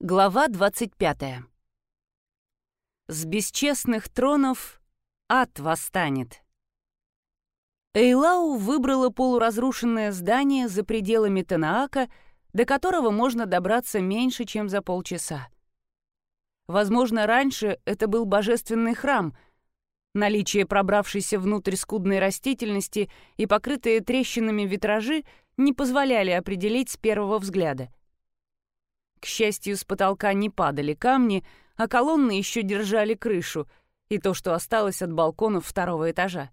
Глава 25. С бесчестных тронов ад восстанет. Эйлау выбрала полуразрушенное здание за пределами Танаака, до которого можно добраться меньше, чем за полчаса. Возможно, раньше это был божественный храм. Наличие пробравшейся внутрь скудной растительности и покрытые трещинами витражи не позволяли определить с первого взгляда — к счастью, с потолка не падали камни, а колонны еще держали крышу и то, что осталось от балконов второго этажа.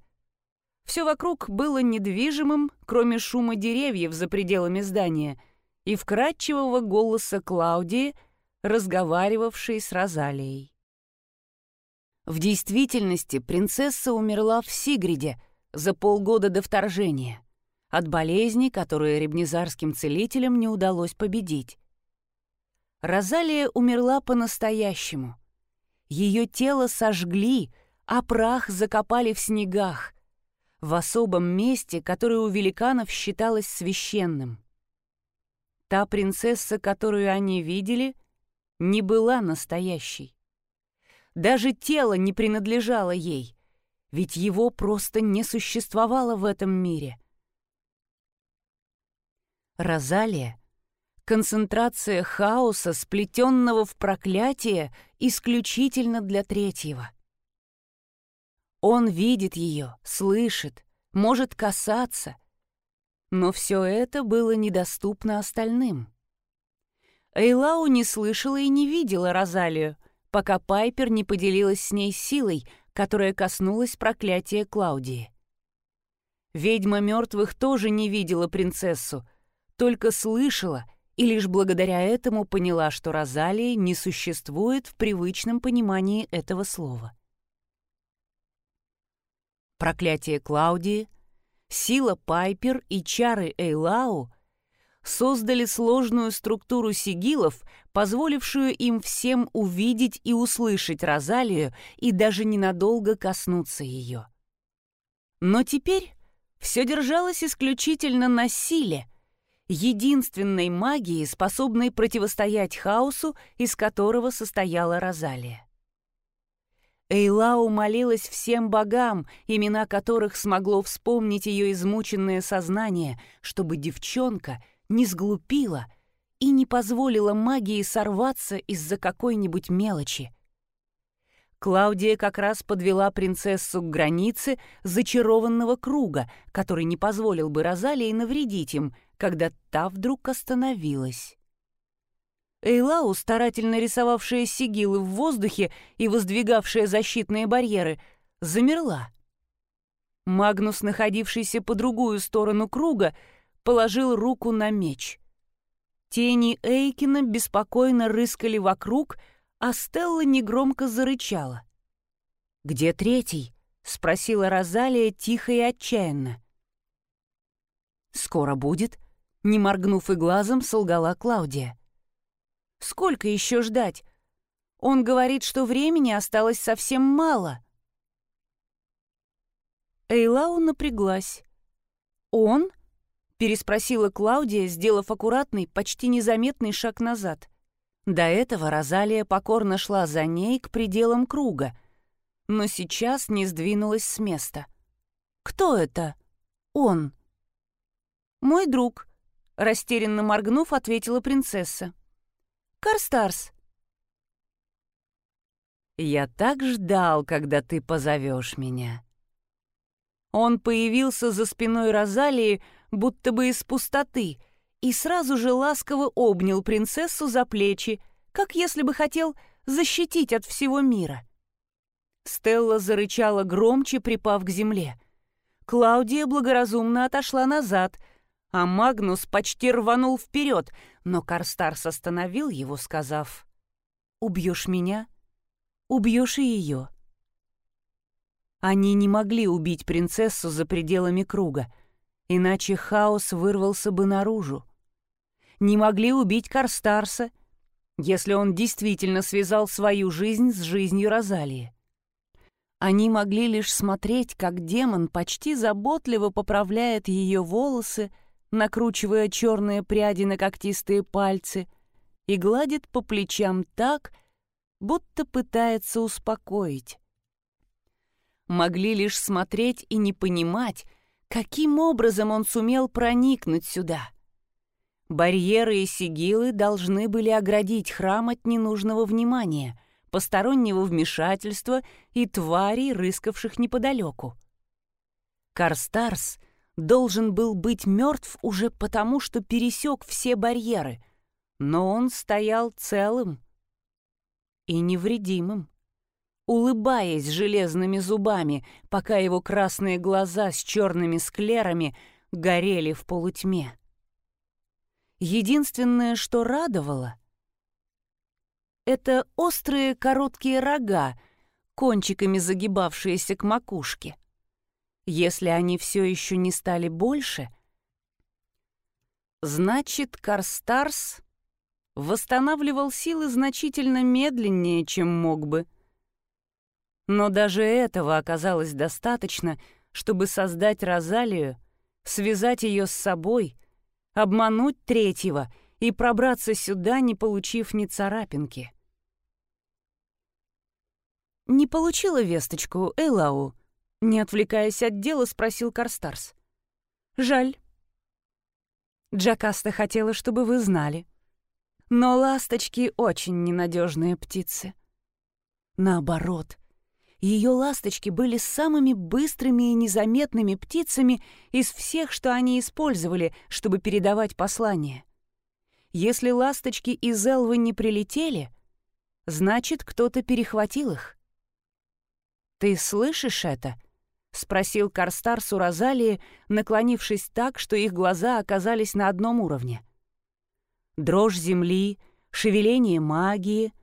Все вокруг было недвижимым, кроме шума деревьев за пределами здания и вкрадчивого голоса Клаудии, разговаривавшей с Розалией. В действительности принцесса умерла в Сигриде за полгода до вторжения от болезни, которую ребнезарским целителям не удалось победить. Розалия умерла по-настоящему. Ее тело сожгли, а прах закопали в снегах, в особом месте, которое у великанов считалось священным. Та принцесса, которую они видели, не была настоящей. Даже тело не принадлежало ей, ведь его просто не существовало в этом мире. Розалия концентрация хаоса, сплетенного в проклятие исключительно для третьего. Он видит ее, слышит, может касаться, но все это было недоступно остальным. Эйлау не слышала и не видела Розалию, пока Пайпер не поделилась с ней силой, которая коснулась проклятия Клаудии. Ведьма мертвых тоже не видела принцессу, только слышала — и лишь благодаря этому поняла, что Розалии не существует в привычном понимании этого слова. Проклятие Клаудии, сила Пайпер и чары Эйлау создали сложную структуру сигилов, позволившую им всем увидеть и услышать Розалию и даже ненадолго коснуться ее. Но теперь все держалось исключительно на силе, единственной магии, способной противостоять хаосу, из которого состояла Розалия. Эйлау молилась всем богам, имена которых смогло вспомнить ее измученное сознание, чтобы девчонка не сглупила и не позволила магии сорваться из-за какой-нибудь мелочи. Клаудия как раз подвела принцессу к границе зачарованного круга, который не позволил бы Розалии навредить им, когда та вдруг остановилась. Эйлау, старательно рисовавшая сигилы в воздухе и воздвигавшая защитные барьеры, замерла. Магнус, находившийся по другую сторону круга, положил руку на меч. Тени Эйкина беспокойно рыскали вокруг, а Стелла негромко зарычала. «Где третий?» — спросила Розалия тихо и отчаянно. «Скоро будет», не моргнув и глазом, солгала Клаудия. «Сколько еще ждать? Он говорит, что времени осталось совсем мало». Эйлау напряглась. «Он?» — переспросила Клаудия, сделав аккуратный, почти незаметный шаг назад. До этого Розалия покорно шла за ней к пределам круга, но сейчас не сдвинулась с места. «Кто это?» «Он». «Мой друг», Растерянно моргнув, ответила принцесса. «Карстарс». «Я так ждал, когда ты позовешь меня». Он появился за спиной Розалии, будто бы из пустоты, и сразу же ласково обнял принцессу за плечи, как если бы хотел защитить от всего мира. Стелла зарычала громче, припав к земле. Клаудия благоразумно отошла назад — а Магнус почти рванул вперед, но Карстарс остановил его, сказав, «Убьешь меня, убьешь и ее». Они не могли убить принцессу за пределами круга, иначе хаос вырвался бы наружу. Не могли убить Карстарса, если он действительно связал свою жизнь с жизнью Розалии. Они могли лишь смотреть, как демон почти заботливо поправляет ее волосы накручивая черные пряди на когтистые пальцы, и гладит по плечам так, будто пытается успокоить. Могли лишь смотреть и не понимать, каким образом он сумел проникнуть сюда. Барьеры и сигилы должны были оградить храм от ненужного внимания, постороннего вмешательства и тварей, рыскавших неподалеку. Карстарс должен был быть мертв уже потому, что пересек все барьеры, но он стоял целым и невредимым, улыбаясь железными зубами, пока его красные глаза с черными склерами горели в полутьме. Единственное, что радовало, это острые короткие рога, кончиками загибавшиеся к макушке. Если они все еще не стали больше, значит, Карстарс восстанавливал силы значительно медленнее, чем мог бы. Но даже этого оказалось достаточно, чтобы создать Розалию, связать ее с собой, обмануть третьего и пробраться сюда, не получив ни царапинки. «Не получила весточку, Эйлау?» Не отвлекаясь от дела, спросил Карстарс. «Жаль. Джакаста хотела, чтобы вы знали. Но ласточки очень ненадежные птицы. Наоборот, ее ласточки были самыми быстрыми и незаметными птицами из всех, что они использовали, чтобы передавать послание. Если ласточки из Элвы не прилетели, значит, кто-то перехватил их. «Ты слышишь это?» — спросил Карстарс у Розалии, наклонившись так, что их глаза оказались на одном уровне. Дрожь земли, шевеление магии,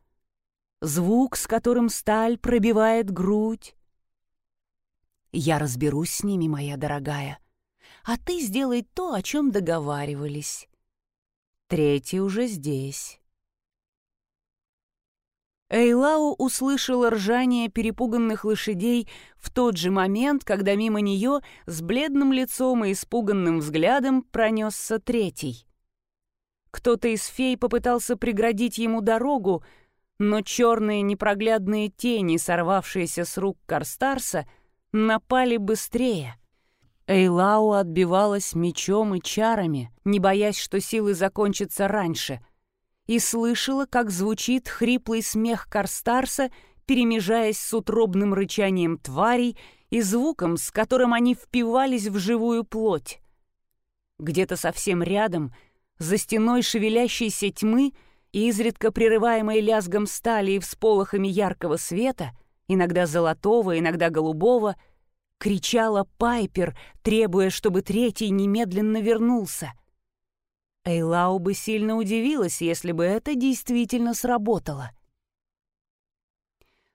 звук, с которым сталь пробивает грудь. «Я разберусь с ними, моя дорогая, а ты сделай то, о чем договаривались. Третий уже здесь». Эйлау услышала ржание перепуганных лошадей в тот же момент, когда мимо нее с бледным лицом и испуганным взглядом пронесся третий. Кто-то из фей попытался преградить ему дорогу, но черные непроглядные тени, сорвавшиеся с рук Карстарса, напали быстрее. Эйлау отбивалась мечом и чарами, не боясь, что силы закончатся раньше — и слышала, как звучит хриплый смех Карстарса, перемежаясь с утробным рычанием тварей и звуком, с которым они впивались в живую плоть. Где-то совсем рядом, за стеной шевелящейся тьмы, изредка прерываемой лязгом стали и всполохами яркого света, иногда золотого, иногда голубого, кричала Пайпер, требуя, чтобы третий немедленно вернулся — Эйлау бы сильно удивилась, если бы это действительно сработало.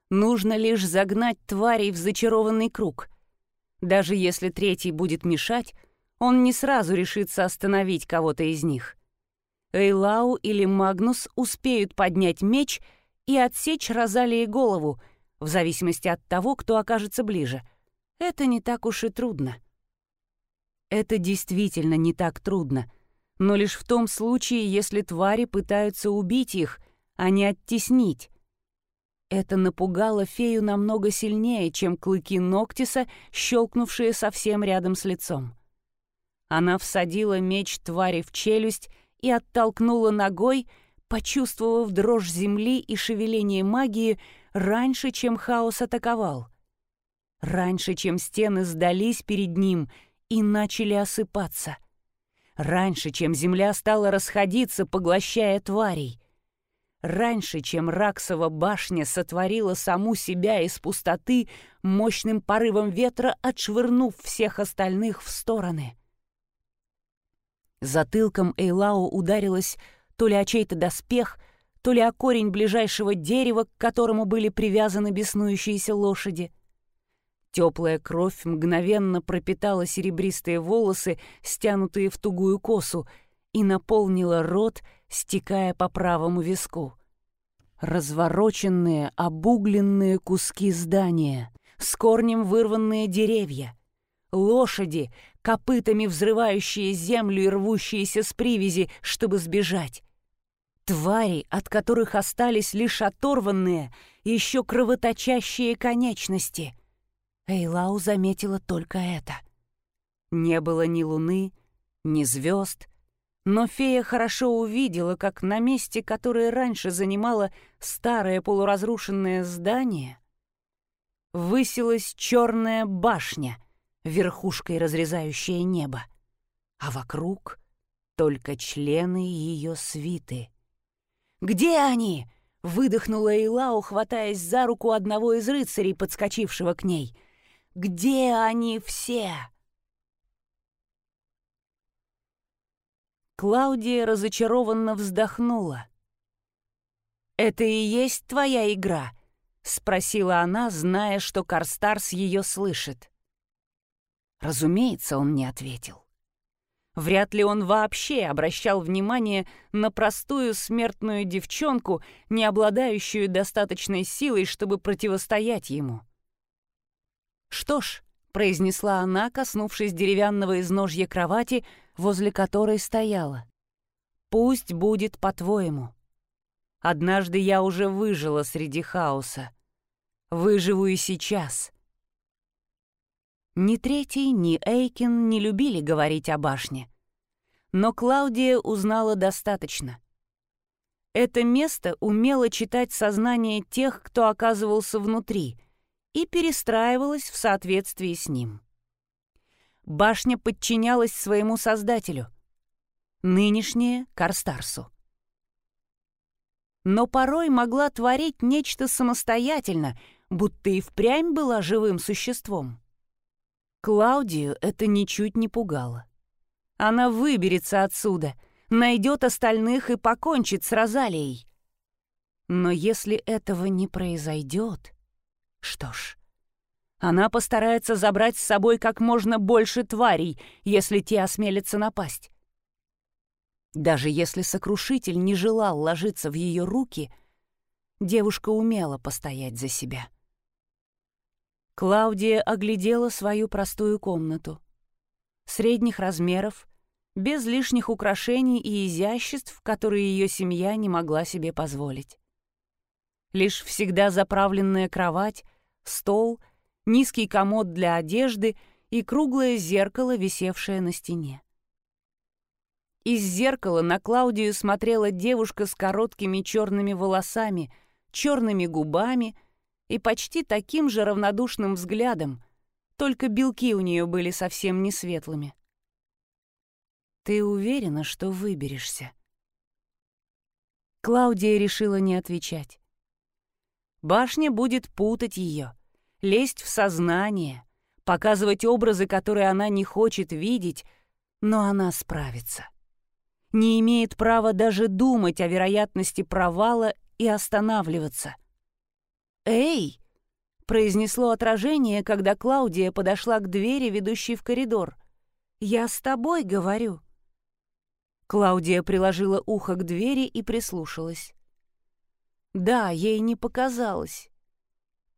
Нужно лишь загнать тварей в зачарованный круг. Даже если третий будет мешать, он не сразу решится остановить кого-то из них. Эйлау или Магнус успеют поднять меч и отсечь Розалии голову, в зависимости от того, кто окажется ближе. Это не так уж и трудно. Это действительно не так трудно — но лишь в том случае, если твари пытаются убить их, а не оттеснить. Это напугало фею намного сильнее, чем клыки Ноктиса, щелкнувшие совсем рядом с лицом. Она всадила меч твари в челюсть и оттолкнула ногой, почувствовав дрожь земли и шевеление магии раньше, чем хаос атаковал. Раньше, чем стены сдались перед ним и начали осыпаться раньше, чем земля стала расходиться, поглощая тварей. Раньше, чем Раксова башня сотворила саму себя из пустоты мощным порывом ветра, отшвырнув всех остальных в стороны. Затылком Эйлау ударилась то ли о чей-то доспех, то ли о корень ближайшего дерева, к которому были привязаны беснующиеся лошади — Теплая кровь мгновенно пропитала серебристые волосы, стянутые в тугую косу, и наполнила рот, стекая по правому виску. Развороченные, обугленные куски здания, с корнем вырванные деревья, лошади, копытами взрывающие землю и рвущиеся с привязи, чтобы сбежать. Твари, от которых остались лишь оторванные, еще кровоточащие конечности. Эйлау заметила только это. Не было ни луны, ни звезд, но фея хорошо увидела, как на месте, которое раньше занимало старое полуразрушенное здание, высилась черная башня, верхушкой разрезающая небо, а вокруг только члены ее свиты. «Где они?» — выдохнула Эйлау, хватаясь за руку одного из рыцарей, подскочившего к ней. «Где они все?» Клаудия разочарованно вздохнула. «Это и есть твоя игра?» — спросила она, зная, что Карстарс ее слышит. Разумеется, он не ответил. Вряд ли он вообще обращал внимание на простую смертную девчонку, не обладающую достаточной силой, чтобы противостоять ему. «Что ж», — произнесла она, коснувшись деревянного изножья кровати, возле которой стояла, — «пусть будет по-твоему. Однажды я уже выжила среди хаоса. Выживу и сейчас». Ни Третий, ни Эйкин не любили говорить о башне. Но Клаудия узнала достаточно. Это место умело читать сознание тех, кто оказывался внутри, и перестраивалось в соответствии с ним. Башня подчинялась своему создателю, нынешнее — Карстарсу. Но порой могла творить нечто самостоятельно, будто и впрямь была живым существом. Клаудию это ничуть не пугало. Она выберется отсюда, найдет остальных и покончит с Розалией. Но если этого не произойдет, что ж, она постарается забрать с собой как можно больше тварей, если те осмелятся напасть. Даже если сокрушитель не желал ложиться в ее руки, девушка умела постоять за себя. Клаудия оглядела свою простую комнату. Средних размеров, без лишних украшений и изяществ, которые ее семья не могла себе позволить. Лишь всегда заправленная кровать, стол, низкий комод для одежды и круглое зеркало, висевшее на стене. Из зеркала на Клаудию смотрела девушка с короткими черными волосами, черными губами — и почти таким же равнодушным взглядом, только белки у нее были совсем не светлыми. «Ты уверена, что выберешься?» Клаудия решила не отвечать. Башня будет путать ее, лезть в сознание, показывать образы, которые она не хочет видеть, но она справится. Не имеет права даже думать о вероятности провала и останавливаться. «Эй!» — произнесло отражение, когда Клаудия подошла к двери, ведущей в коридор. «Я с тобой говорю». Клаудия приложила ухо к двери и прислушалась. Да, ей не показалось.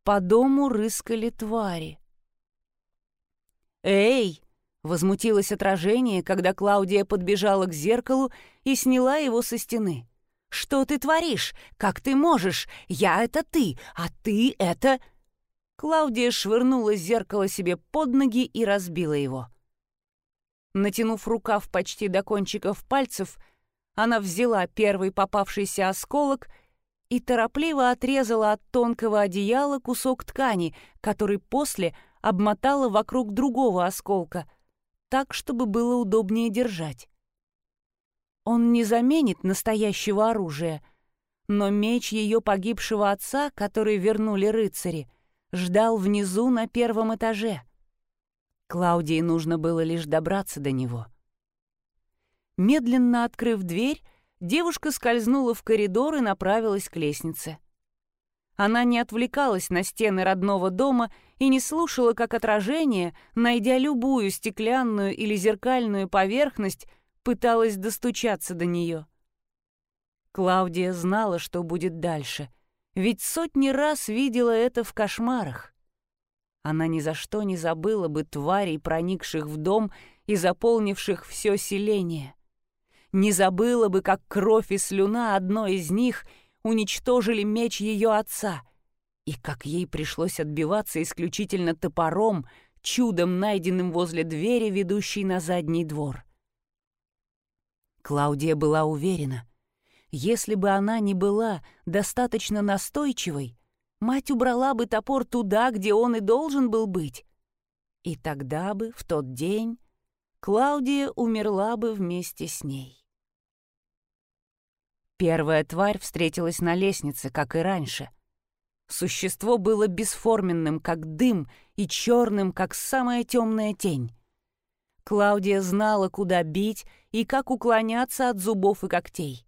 По дому рыскали твари. «Эй!» — возмутилось отражение, когда Клаудия подбежала к зеркалу и сняла его со стены. Что ты творишь? Как ты можешь? Я — это ты, а ты — это...» Клаудия швырнула зеркало себе под ноги и разбила его. Натянув рукав почти до кончиков пальцев, она взяла первый попавшийся осколок и торопливо отрезала от тонкого одеяла кусок ткани, который после обмотала вокруг другого осколка, так, чтобы было удобнее держать. Он не заменит настоящего оружия, но меч ее погибшего отца, который вернули рыцари, ждал внизу на первом этаже. Клаудии нужно было лишь добраться до него. Медленно открыв дверь, девушка скользнула в коридор и направилась к лестнице. Она не отвлекалась на стены родного дома и не слушала, как отражение, найдя любую стеклянную или зеркальную поверхность, пыталась достучаться до нее. Клаудия знала, что будет дальше, ведь сотни раз видела это в кошмарах. Она ни за что не забыла бы тварей, проникших в дом и заполнивших все селение. не забыла бы, как кровь и слюна одной из них уничтожили меч ее отца, и как ей пришлось отбиваться исключительно топором, чудом найденным возле двери, ведущей на задний двор. Клаудия была уверена, если бы она не была достаточно настойчивой, мать убрала бы топор туда, где он и должен был быть. И тогда бы, в тот день, Клаудия умерла бы вместе с ней. Первая тварь встретилась на лестнице, как и раньше. Существо было бесформенным, как дым, и черным, как самая темная тень. Клаудия знала, куда бить и как уклоняться от зубов и когтей.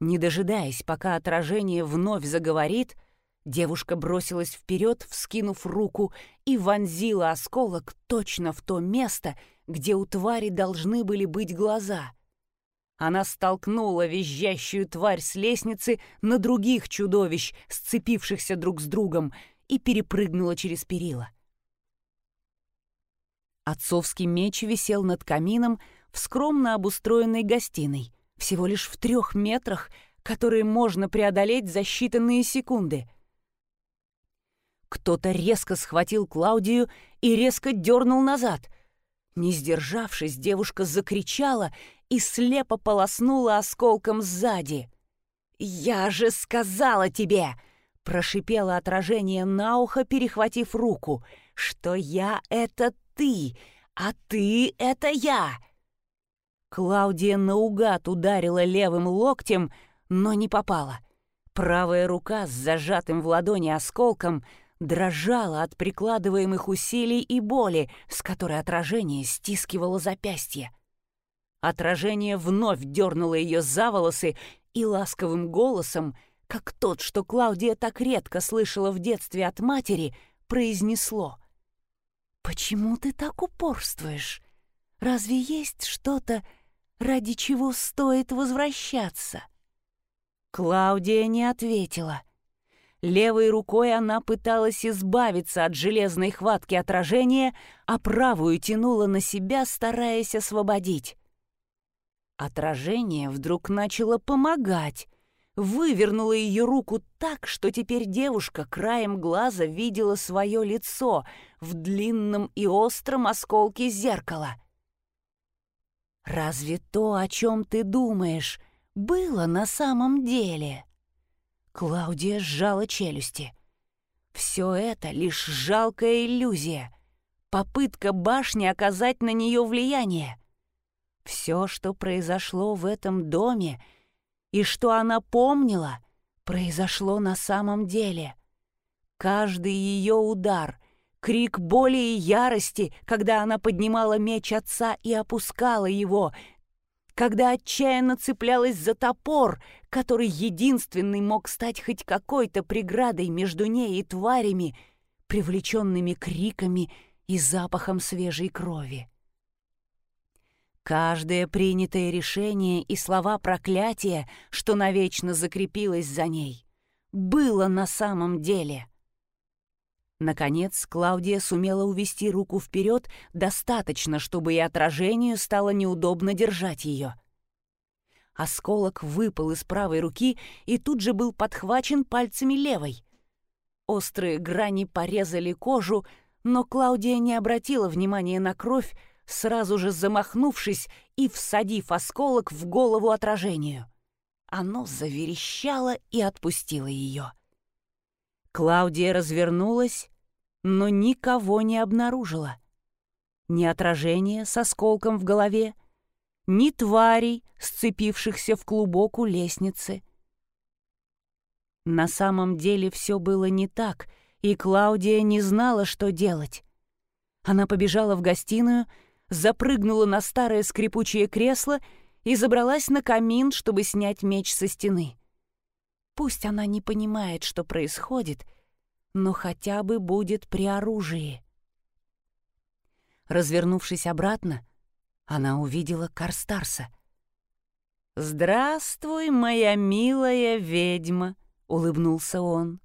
Не дожидаясь, пока отражение вновь заговорит, девушка бросилась вперед, вскинув руку, и вонзила осколок точно в то место, где у твари должны были быть глаза — она столкнула визжащую тварь с лестницы на других чудовищ, сцепившихся друг с другом, и перепрыгнула через перила. Отцовский меч висел над камином в скромно обустроенной гостиной, всего лишь в трех метрах, которые можно преодолеть за считанные секунды. Кто-то резко схватил Клаудию и резко дернул назад. Не сдержавшись, девушка закричала и слепо полоснула осколком сзади. «Я же сказала тебе!» — прошипело отражение на ухо, перехватив руку, «что я — это ты, а ты — это я!» Клаудия наугад ударила левым локтем, но не попала. Правая рука с зажатым в ладони осколком дрожала от прикладываемых усилий и боли, с которой отражение стискивало запястье. Отражение вновь дернуло ее за волосы и ласковым голосом, как тот, что Клаудия так редко слышала в детстве от матери, произнесло. «Почему ты так упорствуешь? Разве есть что-то, ради чего стоит возвращаться?» Клаудия не ответила. Левой рукой она пыталась избавиться от железной хватки отражения, а правую тянула на себя, стараясь освободить. Отражение вдруг начало помогать, вывернуло ее руку так, что теперь девушка краем глаза видела свое лицо в длинном и остром осколке зеркала. «Разве то, о чем ты думаешь, было на самом деле?» Клаудия сжала челюсти. «Все это лишь жалкая иллюзия, попытка башни оказать на нее влияние. Все, что произошло в этом доме и что она помнила, произошло на самом деле. Каждый ее удар, крик боли и ярости, когда она поднимала меч отца и опускала его, когда отчаянно цеплялась за топор, который единственный мог стать хоть какой-то преградой между ней и тварями, привлеченными криками и запахом свежей крови. Каждое принятое решение и слова проклятия, что навечно закрепилось за ней, было на самом деле. Наконец, Клаудия сумела увести руку вперед достаточно, чтобы и отражению стало неудобно держать ее. Осколок выпал из правой руки и тут же был подхвачен пальцами левой. Острые грани порезали кожу, но Клаудия не обратила внимания на кровь, сразу же замахнувшись и всадив осколок в голову отражению. Оно заверещало и отпустило ее. Клаудия развернулась, но никого не обнаружила. Ни отражения с осколком в голове, ни тварей, сцепившихся в клубок у лестницы. На самом деле все было не так, и Клаудия не знала, что делать. Она побежала в гостиную, запрыгнула на старое скрипучее кресло и забралась на камин, чтобы снять меч со стены. Пусть она не понимает, что происходит, но хотя бы будет при оружии. Развернувшись обратно, она увидела Карстарса. «Здравствуй, моя милая ведьма!» — улыбнулся он.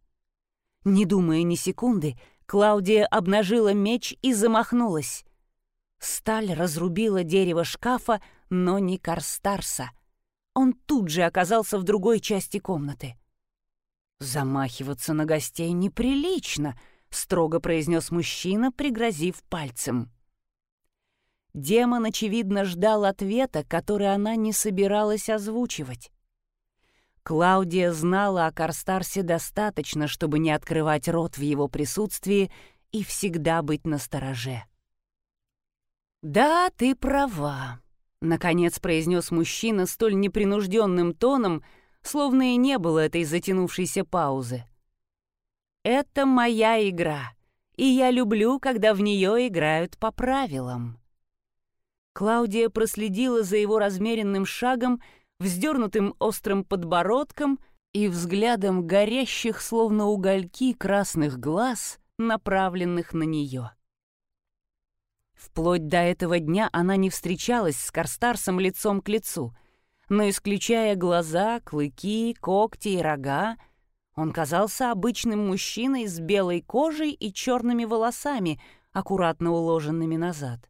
Не думая ни секунды, Клаудия обнажила меч и замахнулась. Сталь разрубила дерево шкафа, но не Карстарса. Он тут же оказался в другой части комнаты. «Замахиваться на гостей неприлично», — строго произнес мужчина, пригрозив пальцем. Демон, очевидно, ждал ответа, который она не собиралась озвучивать. Клаудия знала о Карстарсе достаточно, чтобы не открывать рот в его присутствии и всегда быть настороже. «Да, ты права», — наконец произнес мужчина столь непринужденным тоном, словно и не было этой затянувшейся паузы. «Это моя игра, и я люблю, когда в нее играют по правилам». Клаудия проследила за его размеренным шагом, вздернутым острым подбородком и взглядом горящих, словно угольки, красных глаз, направленных на нее. Вплоть до этого дня она не встречалась с Карстарсом лицом к лицу, но, исключая глаза, клыки, когти и рога, он казался обычным мужчиной с белой кожей и черными волосами, аккуратно уложенными назад.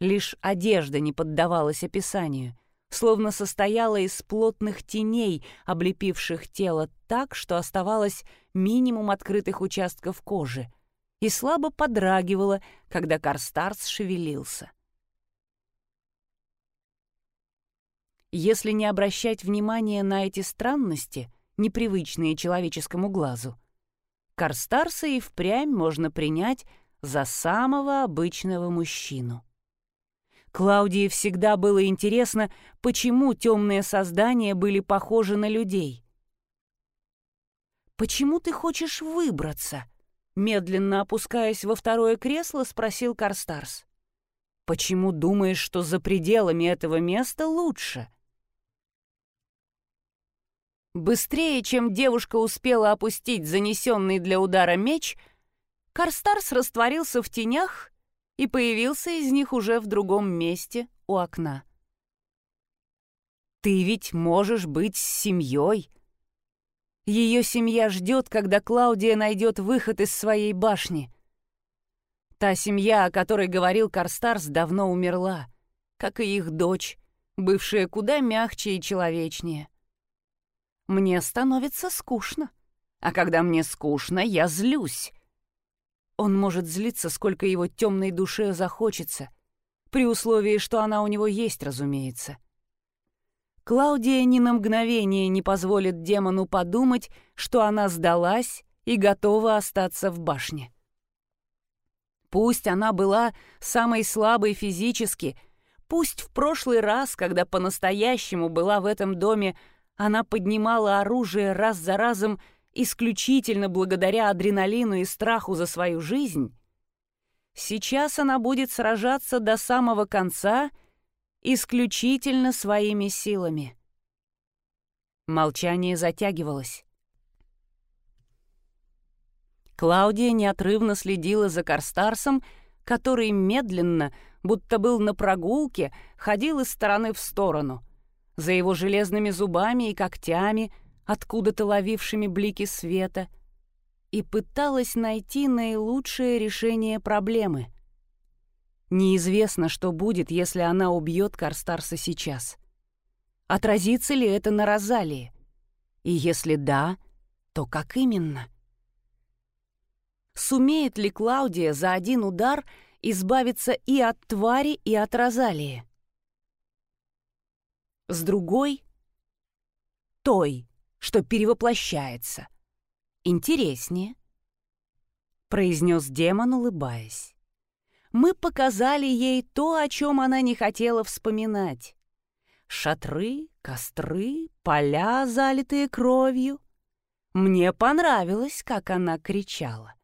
Лишь одежда не поддавалась описанию, словно состояла из плотных теней, облепивших тело так, что оставалось минимум открытых участков кожи, и слабо подрагивала, когда Карстарс шевелился. Если не обращать внимания на эти странности, непривычные человеческому глазу, Карстарса и впрямь можно принять за самого обычного мужчину. Клаудии всегда было интересно, почему темные создания были похожи на людей. «Почему ты хочешь выбраться?» Медленно опускаясь во второе кресло, спросил Карстарс. «Почему думаешь, что за пределами этого места лучше?» Быстрее, чем девушка успела опустить занесенный для удара меч, Карстарс растворился в тенях и появился из них уже в другом месте у окна. «Ты ведь можешь быть с семьей». Ее семья ждет, когда Клаудия найдет выход из своей башни. Та семья, о которой говорил Карстарс, давно умерла, как и их дочь, бывшая куда мягче и человечнее. Мне становится скучно, а когда мне скучно, я злюсь. Он может злиться, сколько его темной душе захочется, при условии, что она у него есть, разумеется. Клаудия ни на мгновение не позволит демону подумать, что она сдалась и готова остаться в башне. Пусть она была самой слабой физически, пусть в прошлый раз, когда по-настоящему была в этом доме, она поднимала оружие раз за разом исключительно благодаря адреналину и страху за свою жизнь, сейчас она будет сражаться до самого конца исключительно своими силами. Молчание затягивалось. Клаудия неотрывно следила за Карстарсом, который медленно, будто был на прогулке, ходил из стороны в сторону. За его железными зубами и когтями откуда-то ловившими блики света, и пыталась найти наилучшее решение проблемы. Неизвестно, что будет, если она убьет Карстарса сейчас. Отразится ли это на Розалии? И если да, то как именно? Сумеет ли Клаудия за один удар избавиться и от твари, и от Розалии? С другой — той, что перевоплощается. Интереснее, произнес демон, улыбаясь. Мы показали ей то, о чем она не хотела вспоминать. Шатры, костры, поля, залитые кровью. Мне понравилось, как она кричала.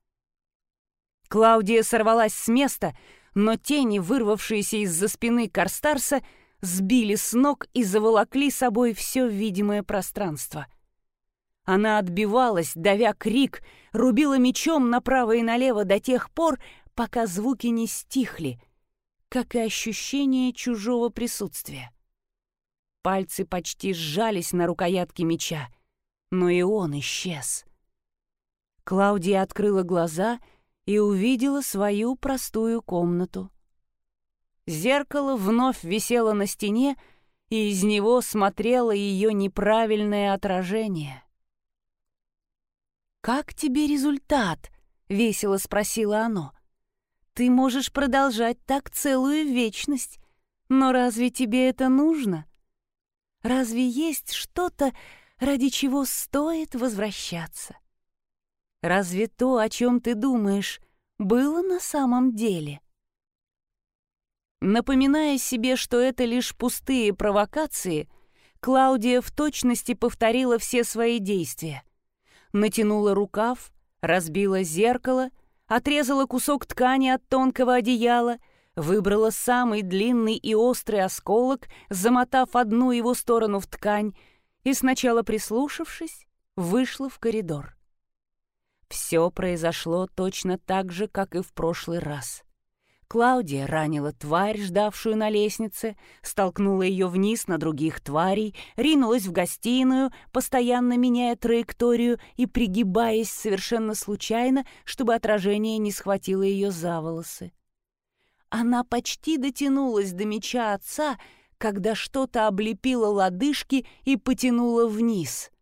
Клаудия сорвалась с места, но тени, вырвавшиеся из-за спины Карстарса, сбили с ног и заволокли собой все видимое пространство — она отбивалась, давя крик, рубила мечом направо и налево до тех пор, пока звуки не стихли, как и ощущение чужого присутствия. Пальцы почти сжались на рукоятке меча, но и он исчез. Клаудия открыла глаза и увидела свою простую комнату. Зеркало вновь висело на стене, и из него смотрело ее неправильное отражение. «Как тебе результат?» — весело спросило оно. «Ты можешь продолжать так целую вечность, но разве тебе это нужно? Разве есть что-то, ради чего стоит возвращаться? Разве то, о чем ты думаешь, было на самом деле?» Напоминая себе, что это лишь пустые провокации, Клаудия в точности повторила все свои действия. Натянула рукав, разбила зеркало, отрезала кусок ткани от тонкого одеяла, выбрала самый длинный и острый осколок, замотав одну его сторону в ткань, и сначала прислушавшись, вышла в коридор. Все произошло точно так же, как и в прошлый раз. Клаудия ранила тварь, ждавшую на лестнице, столкнула ее вниз на других тварей, ринулась в гостиную, постоянно меняя траекторию и пригибаясь совершенно случайно, чтобы отражение не схватило ее за волосы. Она почти дотянулась до меча отца, когда что-то облепило лодыжки и потянуло вниз —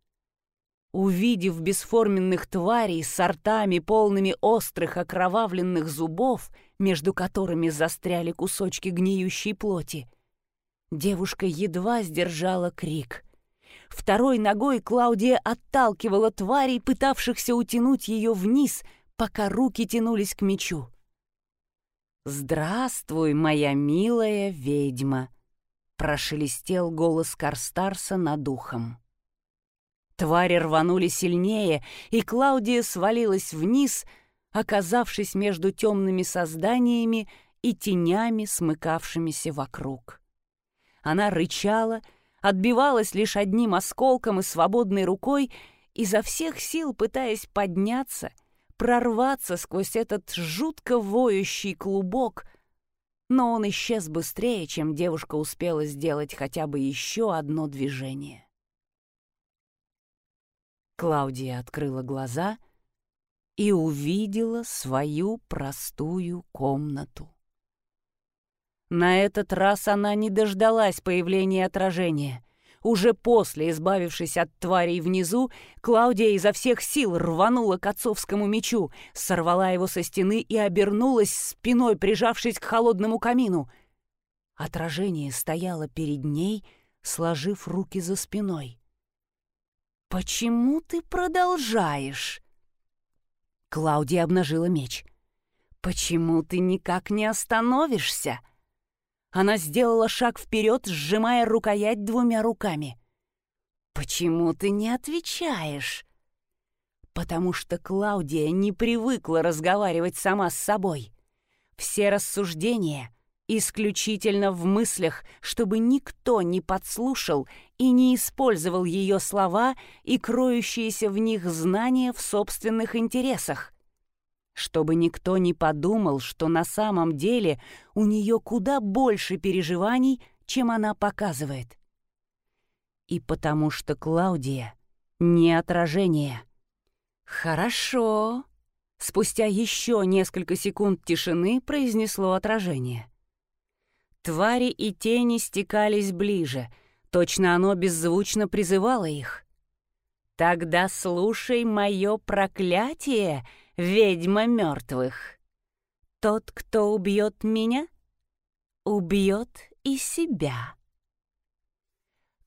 Увидев бесформенных тварей с сортами, полными острых окровавленных зубов, между которыми застряли кусочки гниющей плоти, девушка едва сдержала крик. Второй ногой Клаудия отталкивала тварей, пытавшихся утянуть ее вниз, пока руки тянулись к мечу. «Здравствуй, моя милая ведьма!» — прошелестел голос Карстарса над ухом. Твари рванули сильнее, и Клаудия свалилась вниз, оказавшись между темными созданиями и тенями, смыкавшимися вокруг. Она рычала, отбивалась лишь одним осколком и свободной рукой, изо всех сил пытаясь подняться, прорваться сквозь этот жутко воющий клубок, но он исчез быстрее, чем девушка успела сделать хотя бы еще одно движение. Клаудия открыла глаза и увидела свою простую комнату. На этот раз она не дождалась появления отражения. Уже после, избавившись от тварей внизу, Клаудия изо всех сил рванула к отцовскому мечу, сорвала его со стены и обернулась спиной, прижавшись к холодному камину. Отражение стояло перед ней, сложив руки за спиной. «Почему ты продолжаешь?» Клаудия обнажила меч. «Почему ты никак не остановишься?» Она сделала шаг вперед, сжимая рукоять двумя руками. «Почему ты не отвечаешь?» Потому что Клаудия не привыкла разговаривать сама с собой. Все рассуждения исключительно в мыслях, чтобы никто не подслушал и не использовал ее слова и кроющиеся в них знания в собственных интересах. Чтобы никто не подумал, что на самом деле у нее куда больше переживаний, чем она показывает. И потому что Клаудия не отражение. «Хорошо», — спустя еще несколько секунд тишины произнесло отражение — Твари и тени стекались ближе, точно оно беззвучно призывало их. «Тогда слушай мое проклятие, ведьма мертвых. Тот, кто убьет меня, убьет и себя».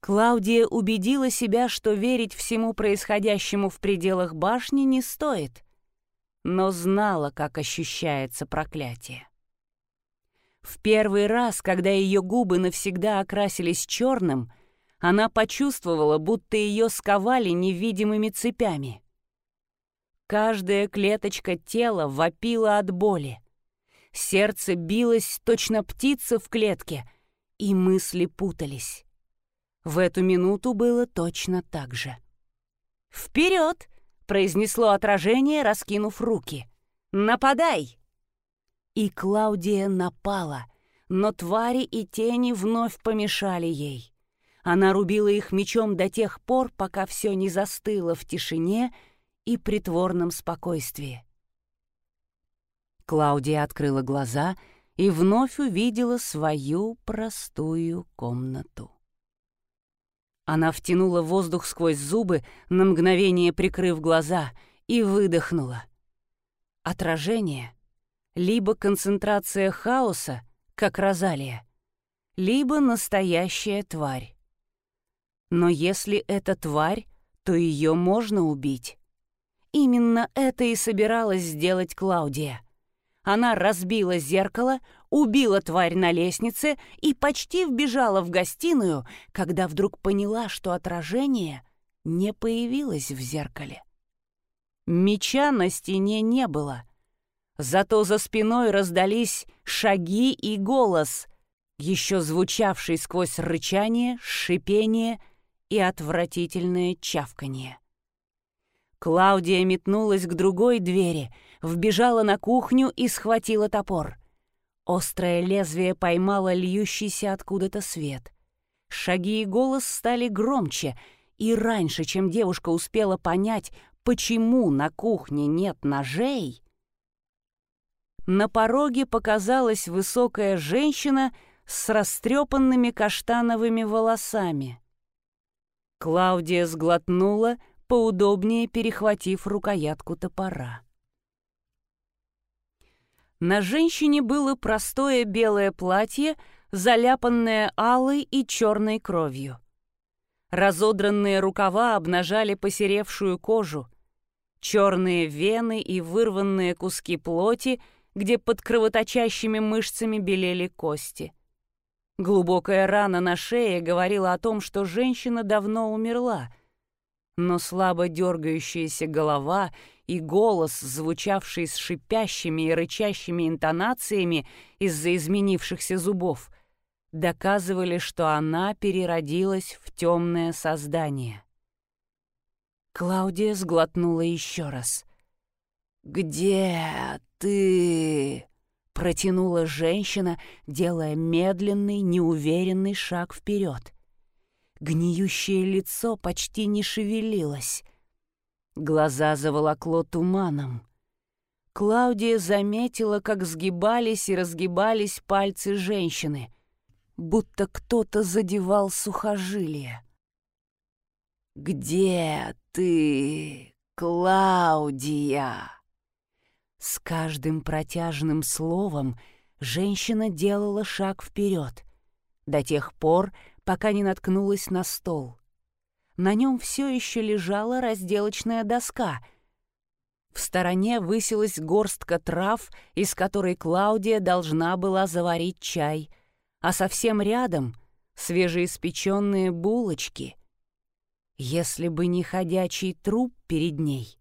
Клаудия убедила себя, что верить всему происходящему в пределах башни не стоит, но знала, как ощущается проклятие. В первый раз, когда ее губы навсегда окрасились черным, она почувствовала, будто ее сковали невидимыми цепями. Каждая клеточка тела вопила от боли. Сердце билось, точно птица в клетке, и мысли путались. В эту минуту было точно так же. «Вперед!» — произнесло отражение, раскинув руки. «Нападай!» И Клаудия напала, но твари и тени вновь помешали ей. Она рубила их мечом до тех пор, пока все не застыло в тишине и притворном спокойствии. Клаудия открыла глаза и вновь увидела свою простую комнату. Она втянула воздух сквозь зубы, на мгновение прикрыв глаза, и выдохнула. Отражение, либо концентрация хаоса, как Розалия, либо настоящая тварь. Но если это тварь, то ее можно убить. Именно это и собиралась сделать Клаудия. Она разбила зеркало, убила тварь на лестнице и почти вбежала в гостиную, когда вдруг поняла, что отражение не появилось в зеркале. Меча на стене не было. Зато за спиной раздались шаги и голос, еще звучавший сквозь рычание, шипение и отвратительное чавканье. Клаудия метнулась к другой двери, вбежала на кухню и схватила топор. Острое лезвие поймало льющийся откуда-то свет. Шаги и голос стали громче, и раньше, чем девушка успела понять, почему на кухне нет ножей, на пороге показалась высокая женщина с растрепанными каштановыми волосами. Клаудия сглотнула, поудобнее перехватив рукоятку топора. На женщине было простое белое платье, заляпанное алой и черной кровью. Разодранные рукава обнажали посеревшую кожу. Черные вены и вырванные куски плоти, где под кровоточащими мышцами белели кости. Глубокая рана на шее говорила о том, что женщина давно умерла, но слабо дергающаяся голова и голос, звучавший с шипящими и рычащими интонациями из-за изменившихся зубов, доказывали, что она переродилась в темное создание. Клаудия сглотнула еще раз. «Где ты?» — протянула женщина, делая медленный, неуверенный шаг вперед. Гниющее лицо почти не шевелилось. Глаза заволокло туманом. Клаудия заметила, как сгибались и разгибались пальцы женщины, будто кто-то задевал сухожилия. «Где ты, Клаудия?» С каждым протяжным словом женщина делала шаг вперед, до тех пор, пока не наткнулась на стол. На нем все еще лежала разделочная доска. В стороне высилась горстка трав, из которой Клаудия должна была заварить чай, а совсем рядом — свежеиспеченные булочки. Если бы не ходячий труп перед ней,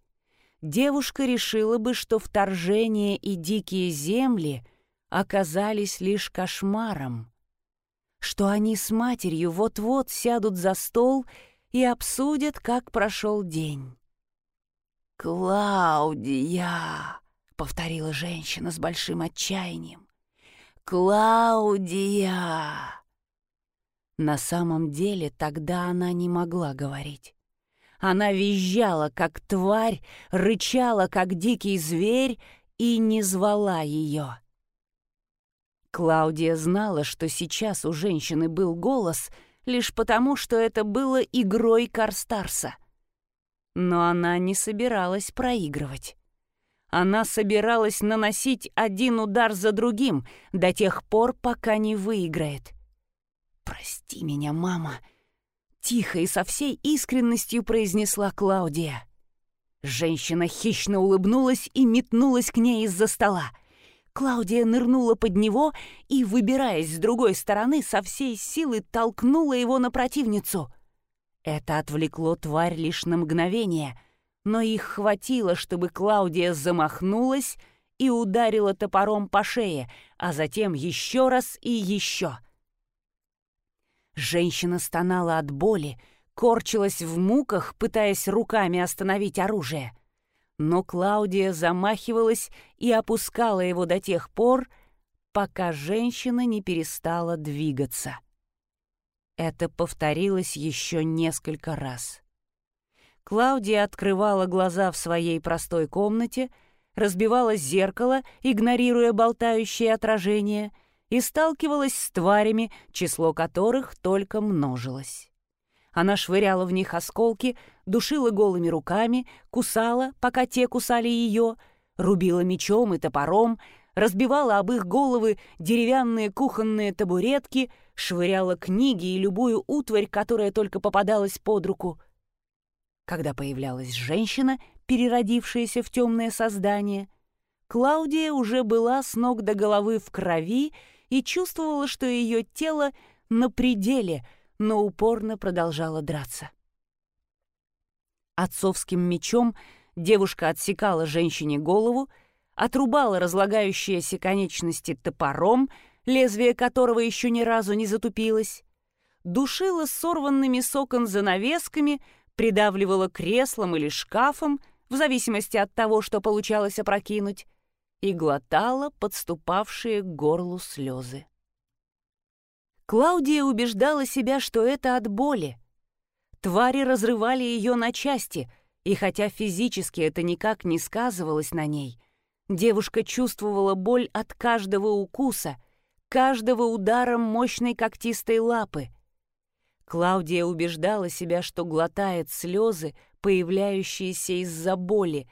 девушка решила бы, что вторжение и дикие земли оказались лишь кошмаром что они с матерью вот-вот сядут за стол и обсудят, как прошел день. «Клаудия!» — повторила женщина с большим отчаянием. «Клаудия!» На самом деле тогда она не могла говорить. Она визжала, как тварь, рычала, как дикий зверь, и не звала ее. Клаудия знала, что сейчас у женщины был голос лишь потому, что это было игрой Карстарса. Но она не собиралась проигрывать. Она собиралась наносить один удар за другим до тех пор, пока не выиграет. «Прости меня, мама», — тихо и со всей искренностью произнесла Клаудия. Женщина хищно улыбнулась и метнулась к ней из-за стола — Клаудия нырнула под него и, выбираясь с другой стороны, со всей силы толкнула его на противницу. Это отвлекло тварь лишь на мгновение, но их хватило, чтобы Клаудия замахнулась и ударила топором по шее, а затем еще раз и еще. Женщина стонала от боли, корчилась в муках, пытаясь руками остановить оружие — но Клаудия замахивалась и опускала его до тех пор, пока женщина не перестала двигаться. Это повторилось еще несколько раз. Клаудия открывала глаза в своей простой комнате, разбивала зеркало, игнорируя болтающее отражение, и сталкивалась с тварями, число которых только множилось. Она швыряла в них осколки, душила голыми руками, кусала, пока те кусали ее, рубила мечом и топором, разбивала об их головы деревянные кухонные табуретки, швыряла книги и любую утварь, которая только попадалась под руку. Когда появлялась женщина, переродившаяся в темное создание, Клаудия уже была с ног до головы в крови и чувствовала, что ее тело на пределе, но упорно продолжала драться. Отцовским мечом девушка отсекала женщине голову, отрубала разлагающиеся конечности топором, лезвие которого еще ни разу не затупилось, душила сорванными с окон занавесками, придавливала креслом или шкафом, в зависимости от того, что получалось опрокинуть, и глотала подступавшие к горлу слезы. Клаудия убеждала себя, что это от боли. Твари разрывали ее на части, и хотя физически это никак не сказывалось на ней, девушка чувствовала боль от каждого укуса, каждого удара мощной когтистой лапы. Клаудия убеждала себя, что глотает слезы, появляющиеся из-за боли,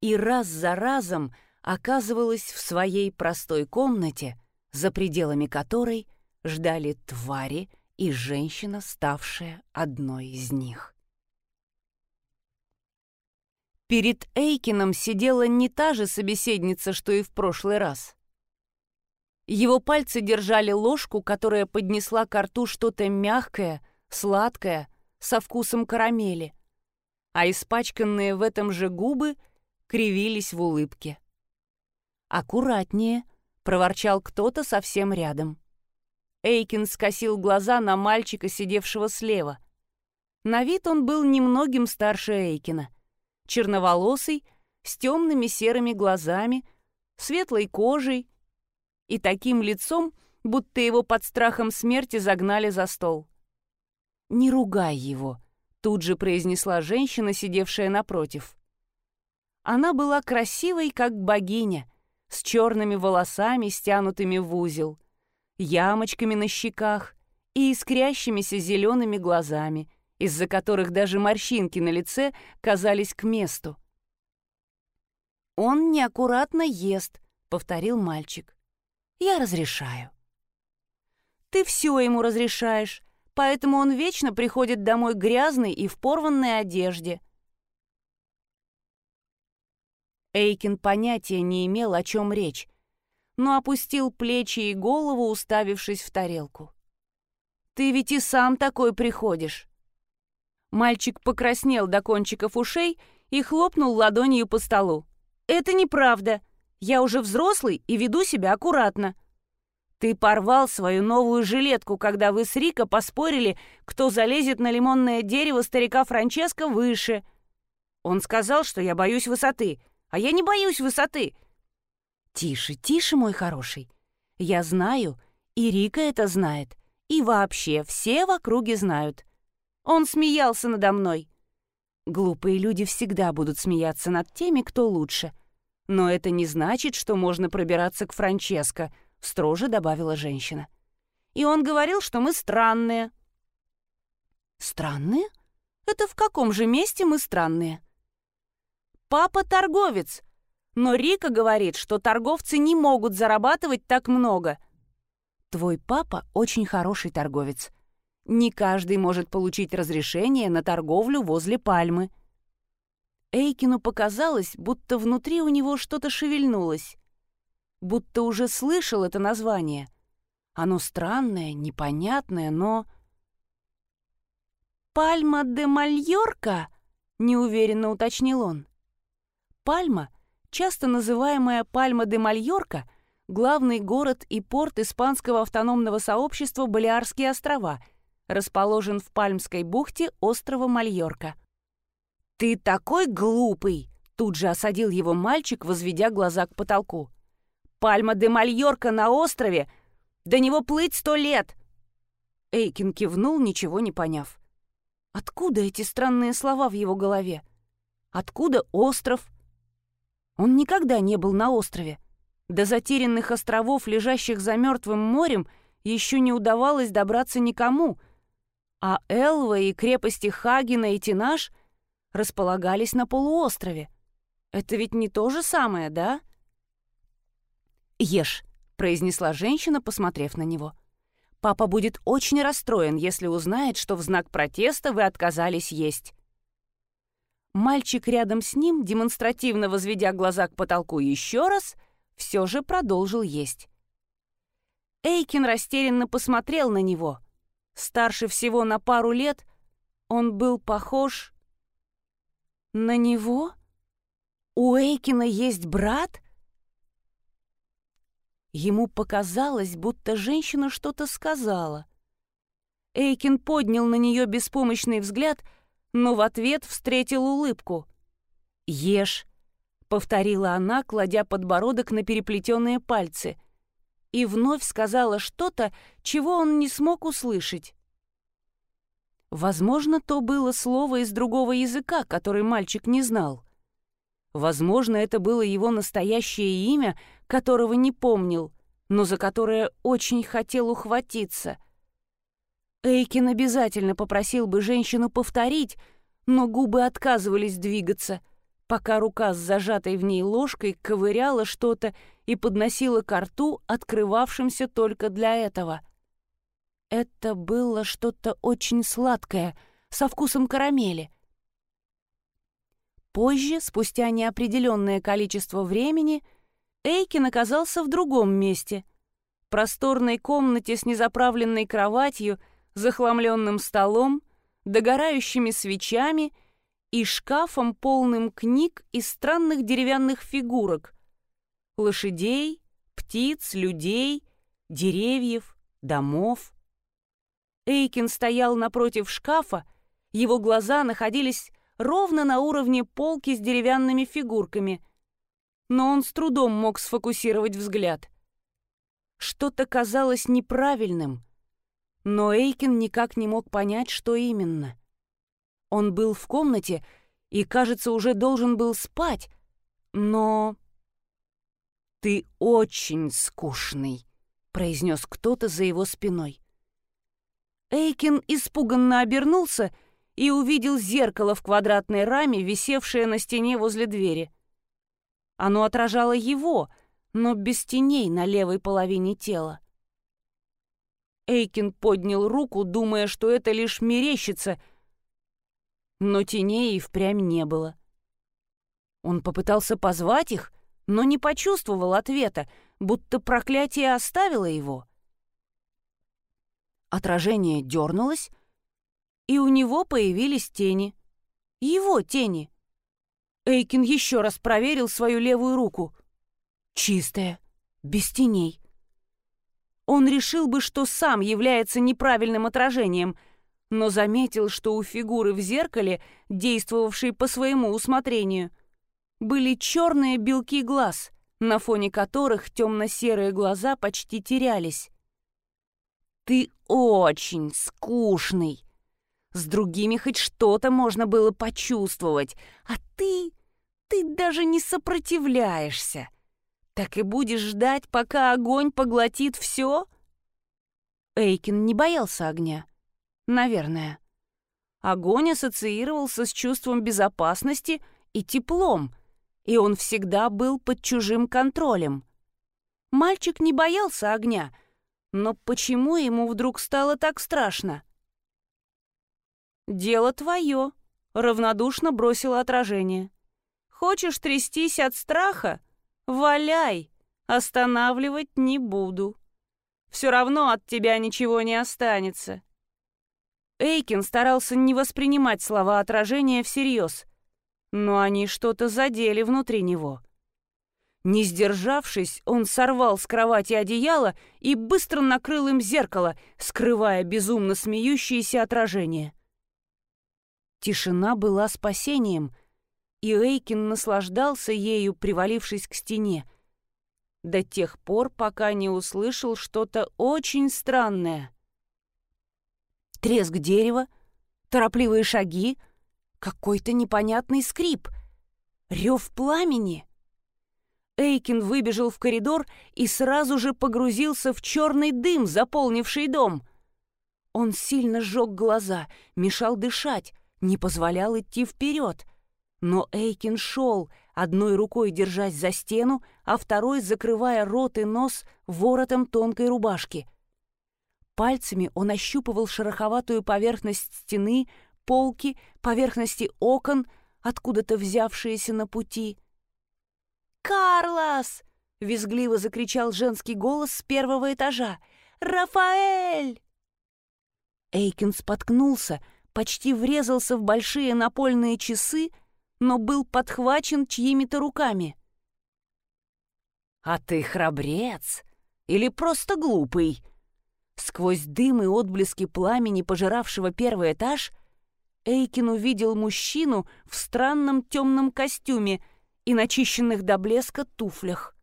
и раз за разом оказывалась в своей простой комнате, за пределами которой ждали твари и женщина, ставшая одной из них. Перед Эйкином сидела не та же собеседница, что и в прошлый раз. Его пальцы держали ложку, которая поднесла к рту что-то мягкое, сладкое, со вкусом карамели, а испачканные в этом же губы кривились в улыбке. «Аккуратнее», — проворчал кто-то совсем рядом. Эйкин скосил глаза на мальчика, сидевшего слева. На вид он был немногим старше Эйкина. Черноволосый, с темными серыми глазами, светлой кожей и таким лицом, будто его под страхом смерти загнали за стол. «Не ругай его», — тут же произнесла женщина, сидевшая напротив. Она была красивой, как богиня, с черными волосами, стянутыми в узел — ямочками на щеках и искрящимися зелеными глазами, из-за которых даже морщинки на лице казались к месту. «Он неаккуратно ест», — повторил мальчик. «Я разрешаю». «Ты все ему разрешаешь, поэтому он вечно приходит домой грязный и в порванной одежде». Эйкин понятия не имел, о чем речь, но опустил плечи и голову, уставившись в тарелку. «Ты ведь и сам такой приходишь!» Мальчик покраснел до кончиков ушей и хлопнул ладонью по столу. «Это неправда. Я уже взрослый и веду себя аккуратно. Ты порвал свою новую жилетку, когда вы с Рико поспорили, кто залезет на лимонное дерево старика Франческо выше. Он сказал, что я боюсь высоты, а я не боюсь высоты. «Тише, тише, мой хороший. Я знаю, и Рика это знает, и вообще все в округе знают. Он смеялся надо мной. Глупые люди всегда будут смеяться над теми, кто лучше. Но это не значит, что можно пробираться к Франческо», — строже добавила женщина. «И он говорил, что мы странные». «Странные? Это в каком же месте мы странные?» «Папа торговец», но Рика говорит, что торговцы не могут зарабатывать так много. Твой папа очень хороший торговец. Не каждый может получить разрешение на торговлю возле пальмы. Эйкину показалось, будто внутри у него что-то шевельнулось. Будто уже слышал это название. Оно странное, непонятное, но... «Пальма де Мальорка?» — неуверенно уточнил он. Пальма часто называемая Пальма де Мальорка, главный город и порт испанского автономного сообщества Балиарские острова, расположен в Пальмской бухте острова Мальорка. «Ты такой глупый!» — тут же осадил его мальчик, возведя глаза к потолку. «Пальма де Мальорка на острове! До него плыть сто лет!» Эйкин кивнул, ничего не поняв. Откуда эти странные слова в его голове? Откуда остров? Он никогда не был на острове. До затерянных островов, лежащих за мертвым морем, еще не удавалось добраться никому, а Элва и крепости Хагена и Тинаш располагались на полуострове. Это ведь не то же самое, да? «Ешь», — произнесла женщина, посмотрев на него. «Папа будет очень расстроен, если узнает, что в знак протеста вы отказались есть». Мальчик рядом с ним, демонстративно возведя глаза к потолку еще раз, все же продолжил есть. Эйкин растерянно посмотрел на него. Старше всего на пару лет, он был похож... На него? У Эйкина есть брат? Ему показалось, будто женщина что-то сказала. Эйкин поднял на нее беспомощный взгляд — но в ответ встретил улыбку. «Ешь», — повторила она, кладя подбородок на переплетенные пальцы, и вновь сказала что-то, чего он не смог услышать. Возможно, то было слово из другого языка, который мальчик не знал. Возможно, это было его настоящее имя, которого не помнил, но за которое очень хотел ухватиться — Эйкин обязательно попросил бы женщину повторить, но губы отказывались двигаться, пока рука с зажатой в ней ложкой ковыряла что-то и подносила ко рту, открывавшимся только для этого. Это было что-то очень сладкое, со вкусом карамели. Позже, спустя неопределенное количество времени, Эйкин оказался в другом месте — просторной комнате с незаправленной кроватью — захламленным столом, догорающими свечами и шкафом, полным книг и странных деревянных фигурок. Лошадей, птиц, людей, деревьев, домов. Эйкин стоял напротив шкафа, его глаза находились ровно на уровне полки с деревянными фигурками, но он с трудом мог сфокусировать взгляд. Что-то казалось неправильным, но Эйкин никак не мог понять, что именно. Он был в комнате и, кажется, уже должен был спать, но... «Ты очень скучный», — произнес кто-то за его спиной. Эйкин испуганно обернулся и увидел зеркало в квадратной раме, висевшее на стене возле двери. Оно отражало его, но без теней на левой половине тела. Эйкин поднял руку, думая, что это лишь мерещится, но теней и впрямь не было. Он попытался позвать их, но не почувствовал ответа, будто проклятие оставило его. Отражение дернулось, и у него появились тени. Его тени. Эйкин еще раз проверил свою левую руку. Чистая, без теней он решил бы, что сам является неправильным отражением, но заметил, что у фигуры в зеркале, действовавшей по своему усмотрению, были черные белки глаз, на фоне которых темно-серые глаза почти терялись. «Ты очень скучный!» С другими хоть что-то можно было почувствовать, а ты... ты даже не сопротивляешься так и будешь ждать, пока огонь поглотит все? Эйкин не боялся огня. Наверное. Огонь ассоциировался с чувством безопасности и теплом, и он всегда был под чужим контролем. Мальчик не боялся огня, но почему ему вдруг стало так страшно? «Дело твое», — равнодушно бросило отражение. «Хочешь трястись от страха? «Валяй! Останавливать не буду. Все равно от тебя ничего не останется». Эйкин старался не воспринимать слова отражения всерьез, но они что-то задели внутри него. Не сдержавшись, он сорвал с кровати одеяло и быстро накрыл им зеркало, скрывая безумно смеющееся отражение. Тишина была спасением — и Эйкин наслаждался ею, привалившись к стене, до тех пор, пока не услышал что-то очень странное. Треск дерева, торопливые шаги, какой-то непонятный скрип, рев пламени. Эйкин выбежал в коридор и сразу же погрузился в черный дым, заполнивший дом. Он сильно сжег глаза, мешал дышать, не позволял идти вперед. Но Эйкин шел, одной рукой держась за стену, а второй закрывая рот и нос воротом тонкой рубашки. Пальцами он ощупывал шероховатую поверхность стены, полки, поверхности окон, откуда-то взявшиеся на пути. «Карлос!» — визгливо закричал женский голос с первого этажа. «Рафаэль!» Эйкин споткнулся, почти врезался в большие напольные часы, но был подхвачен чьими-то руками. «А ты храбрец или просто глупый?» Сквозь дым и отблески пламени, пожиравшего первый этаж, Эйкин увидел мужчину в странном темном костюме и начищенных до блеска туфлях.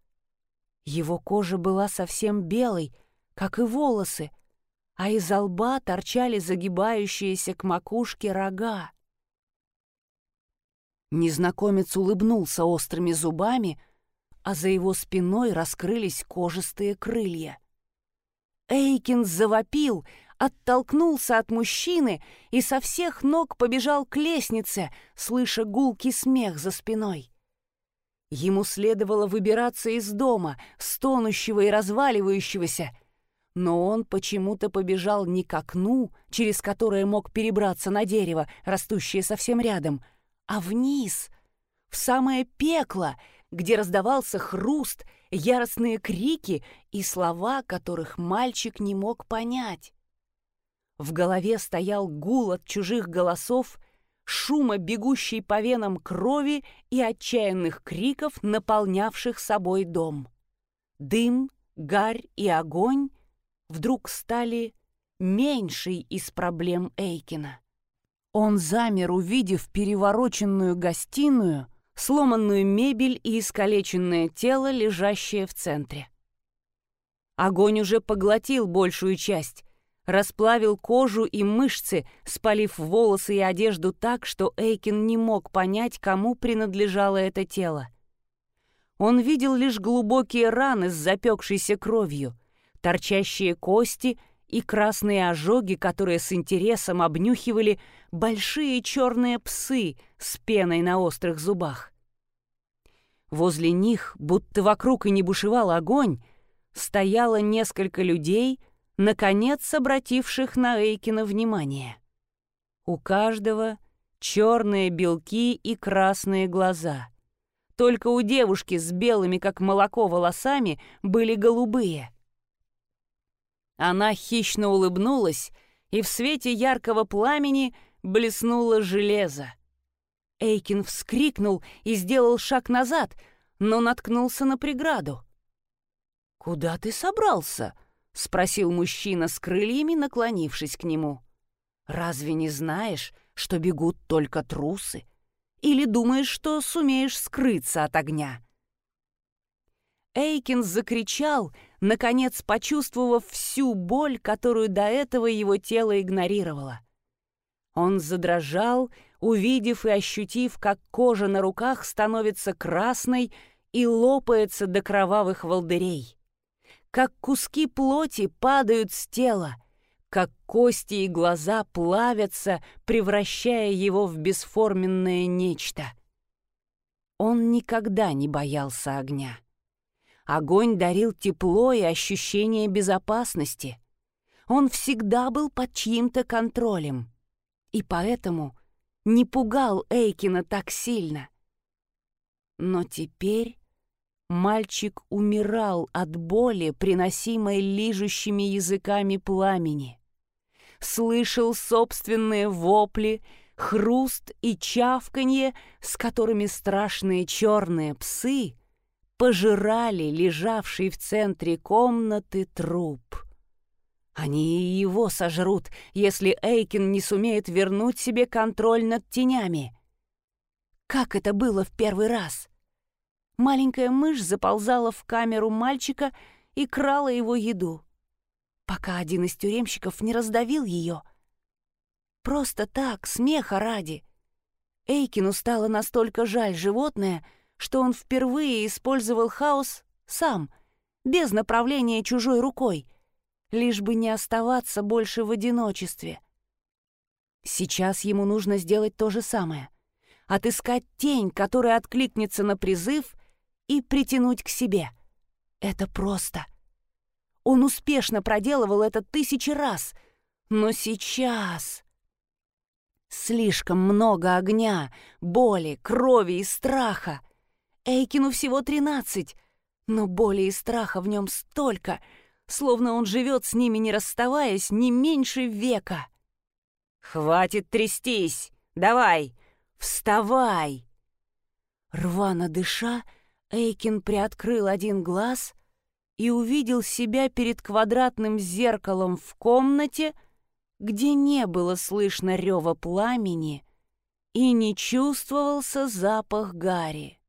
Его кожа была совсем белой, как и волосы, а из лба торчали загибающиеся к макушке рога. Незнакомец улыбнулся острыми зубами, а за его спиной раскрылись кожистые крылья. Эйкин завопил, оттолкнулся от мужчины и со всех ног побежал к лестнице, слыша гулкий смех за спиной. Ему следовало выбираться из дома, стонущего и разваливающегося, но он почему-то побежал не к окну, через которое мог перебраться на дерево, растущее совсем рядом, а вниз, в самое пекло, где раздавался хруст, яростные крики и слова, которых мальчик не мог понять. В голове стоял гул от чужих голосов, шума бегущей по венам крови и отчаянных криков, наполнявших собой дом. Дым, гарь и огонь вдруг стали меньшей из проблем Эйкина. Он замер, увидев перевороченную гостиную, сломанную мебель и искалеченное тело, лежащее в центре. Огонь уже поглотил большую часть, расплавил кожу и мышцы, спалив волосы и одежду так, что Эйкин не мог понять, кому принадлежало это тело. Он видел лишь глубокие раны с запекшейся кровью, торчащие кости и красные ожоги, которые с интересом обнюхивали большие черные псы с пеной на острых зубах. Возле них, будто вокруг и не бушевал огонь, стояло несколько людей, наконец обративших на Эйкина внимание. У каждого черные белки и красные глаза. Только у девушки с белыми, как молоко, волосами были голубые. Она хищно улыбнулась, и в свете яркого пламени блеснуло железо. Эйкин вскрикнул и сделал шаг назад, но наткнулся на преграду. «Куда ты собрался?» — спросил мужчина с крыльями, наклонившись к нему. «Разве не знаешь, что бегут только трусы? Или думаешь, что сумеешь скрыться от огня?» Эйкин закричал, наконец почувствовав всю боль, которую до этого его тело игнорировало. Он задрожал, увидев и ощутив, как кожа на руках становится красной и лопается до кровавых волдырей, как куски плоти падают с тела, как кости и глаза плавятся, превращая его в бесформенное нечто. Он никогда не боялся огня. Огонь дарил тепло и ощущение безопасности. Он всегда был под чьим-то контролем. И поэтому не пугал Эйкина так сильно. Но теперь мальчик умирал от боли, приносимой лижущими языками пламени. Слышал собственные вопли, хруст и чавканье, с которыми страшные черные псы пожирали лежавший в центре комнаты труп. Они и его сожрут, если Эйкин не сумеет вернуть себе контроль над тенями. Как это было в первый раз? Маленькая мышь заползала в камеру мальчика и крала его еду, пока один из тюремщиков не раздавил ее. Просто так, смеха ради. Эйкину стало настолько жаль животное, что он впервые использовал хаос сам, без направления чужой рукой, лишь бы не оставаться больше в одиночестве. Сейчас ему нужно сделать то же самое — отыскать тень, которая откликнется на призыв, и притянуть к себе. Это просто. Он успешно проделывал это тысячи раз, но сейчас... Слишком много огня, боли, крови и страха. Эйкину всего тринадцать, но боли и страха в нем столько, словно он живет с ними, не расставаясь, не меньше века. «Хватит трястись! Давай! Вставай!» Рвано дыша, Эйкин приоткрыл один глаз и увидел себя перед квадратным зеркалом в комнате, где не было слышно рева пламени и не чувствовался запах гари.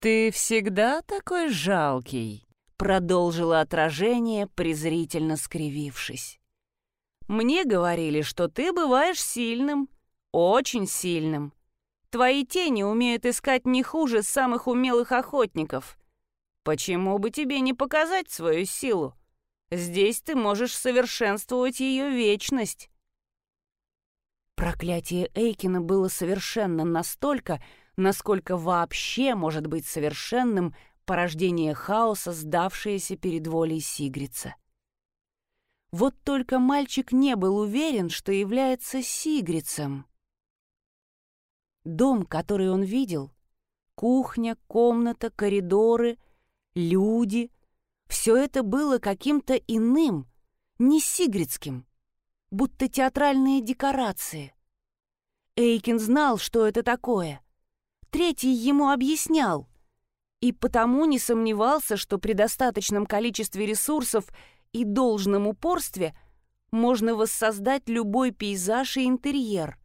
«Ты всегда такой жалкий», — продолжило отражение, презрительно скривившись. «Мне говорили, что ты бываешь сильным, очень сильным. Твои тени умеют искать не хуже самых умелых охотников. Почему бы тебе не показать свою силу? Здесь ты можешь совершенствовать ее вечность. Проклятие Эйкина было совершенно настолько, насколько вообще может быть совершенным порождение хаоса, сдавшееся перед волей Сигрица. Вот только мальчик не был уверен, что является Сигрицем. Дом, который он видел, кухня, комната, коридоры, люди — все это было каким-то иным, не сигридским, будто театральные декорации. Эйкин знал, что это такое. Третий ему объяснял. И потому не сомневался, что при достаточном количестве ресурсов и должном упорстве можно воссоздать любой пейзаж и интерьер.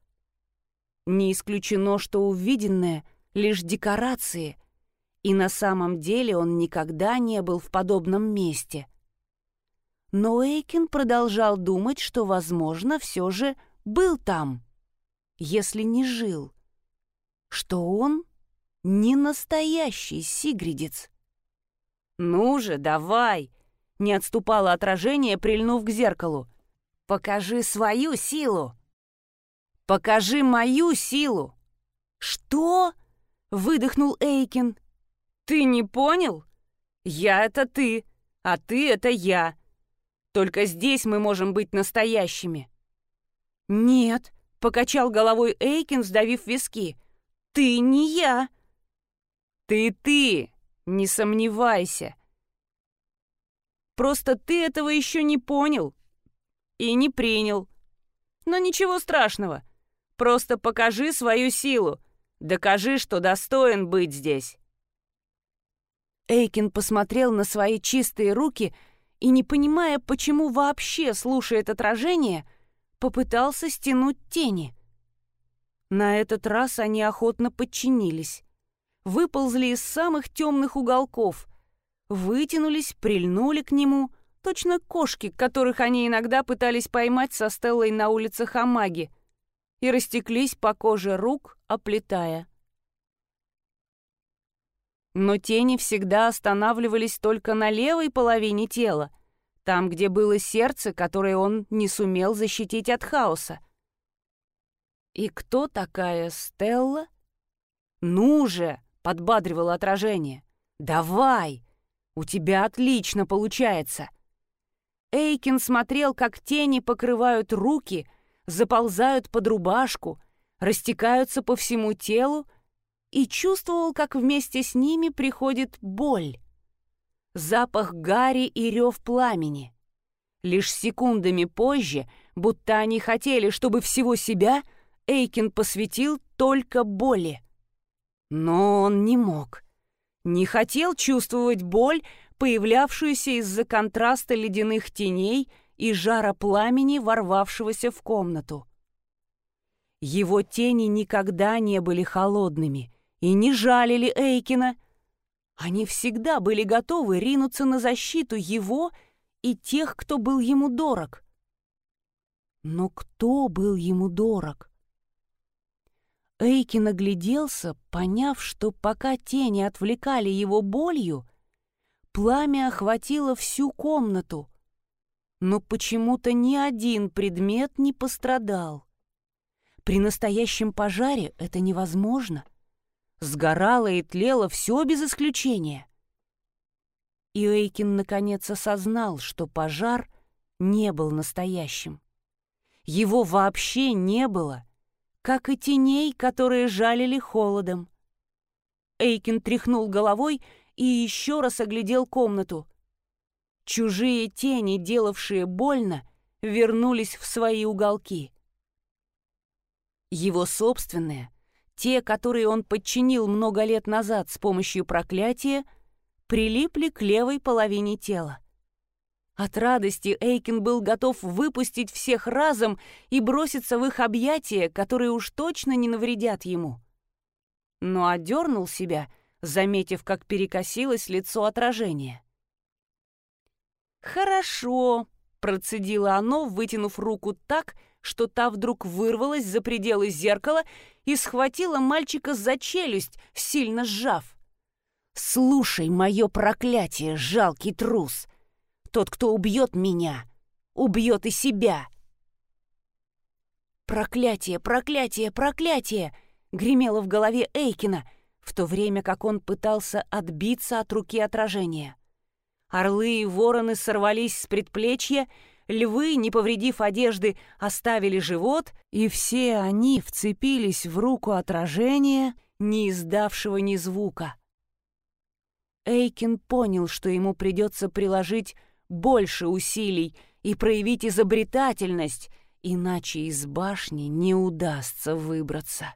Не исключено, что увиденное — лишь декорации, и на самом деле он никогда не был в подобном месте. Но Эйкин продолжал думать, что, возможно, все же был там, если не жил. Что он не настоящий сигридец. «Ну же, давай!» — не отступало отражение, прильнув к зеркалу. «Покажи свою силу!» «Покажи мою силу!» «Что?» — выдохнул Эйкин. «Ты не понял? Я — это ты, а ты — это я. Только здесь мы можем быть настоящими». «Нет», — покачал головой Эйкин, сдавив виски. «Ты не я». «Ты ты, не сомневайся. Просто ты этого еще не понял и не принял. Но ничего страшного. Просто покажи свою силу. Докажи, что достоин быть здесь». Эйкин посмотрел на свои чистые руки и, не понимая, почему вообще слушает отражение, попытался стянуть тени. На этот раз они охотно подчинились. Выползли из самых темных уголков, вытянулись, прильнули к нему, точно кошки, которых они иногда пытались поймать со Стеллой на улицах Амаги, и растеклись по коже рук, оплетая. Но тени всегда останавливались только на левой половине тела, там, где было сердце, которое он не сумел защитить от хаоса. «И кто такая Стелла?» «Ну же!» — подбадривало отражение. «Давай! У тебя отлично получается!» Эйкин смотрел, как тени покрывают руки, заползают под рубашку, растекаются по всему телу и чувствовал, как вместе с ними приходит боль. Запах гари и рев пламени. Лишь секундами позже, будто они хотели, чтобы всего себя Эйкин посвятил только боли. Но он не мог. Не хотел чувствовать боль, появлявшуюся из-за контраста ледяных теней и жара пламени, ворвавшегося в комнату. Его тени никогда не были холодными, и не жалили Эйкина. Они всегда были готовы ринуться на защиту его и тех, кто был ему дорог. Но кто был ему дорог? Эйки нагляделся, поняв, что пока тени отвлекали его болью, пламя охватило всю комнату, но почему-то ни один предмет не пострадал. При настоящем пожаре это невозможно. Сгорало и тлело все без исключения. И Эйкин наконец осознал, что пожар не был настоящим. Его вообще не было, как и теней, которые жалили холодом. Эйкин тряхнул головой и еще раз оглядел комнату. Чужие тени, делавшие больно, вернулись в свои уголки. Его собственные, те, которые он подчинил много лет назад с помощью проклятия, прилипли к левой половине тела. От радости Эйкин был готов выпустить всех разом и броситься в их объятия, которые уж точно не навредят ему. Но одернул себя, заметив, как перекосилось лицо отражения. «Хорошо», — процедило оно, вытянув руку так, что та вдруг вырвалась за пределы зеркала и схватила мальчика за челюсть, сильно сжав. «Слушай мое проклятие, жалкий трус! Тот, кто убьет меня, убьет и себя!» «Проклятие, проклятие, проклятие!» — гремело в голове Эйкина, в то время как он пытался отбиться от руки отражения. Орлы и вороны сорвались с предплечья, львы, не повредив одежды, оставили живот, и все они вцепились в руку отражения, не издавшего ни звука. Эйкин понял, что ему придется приложить больше усилий и проявить изобретательность, иначе из башни не удастся выбраться.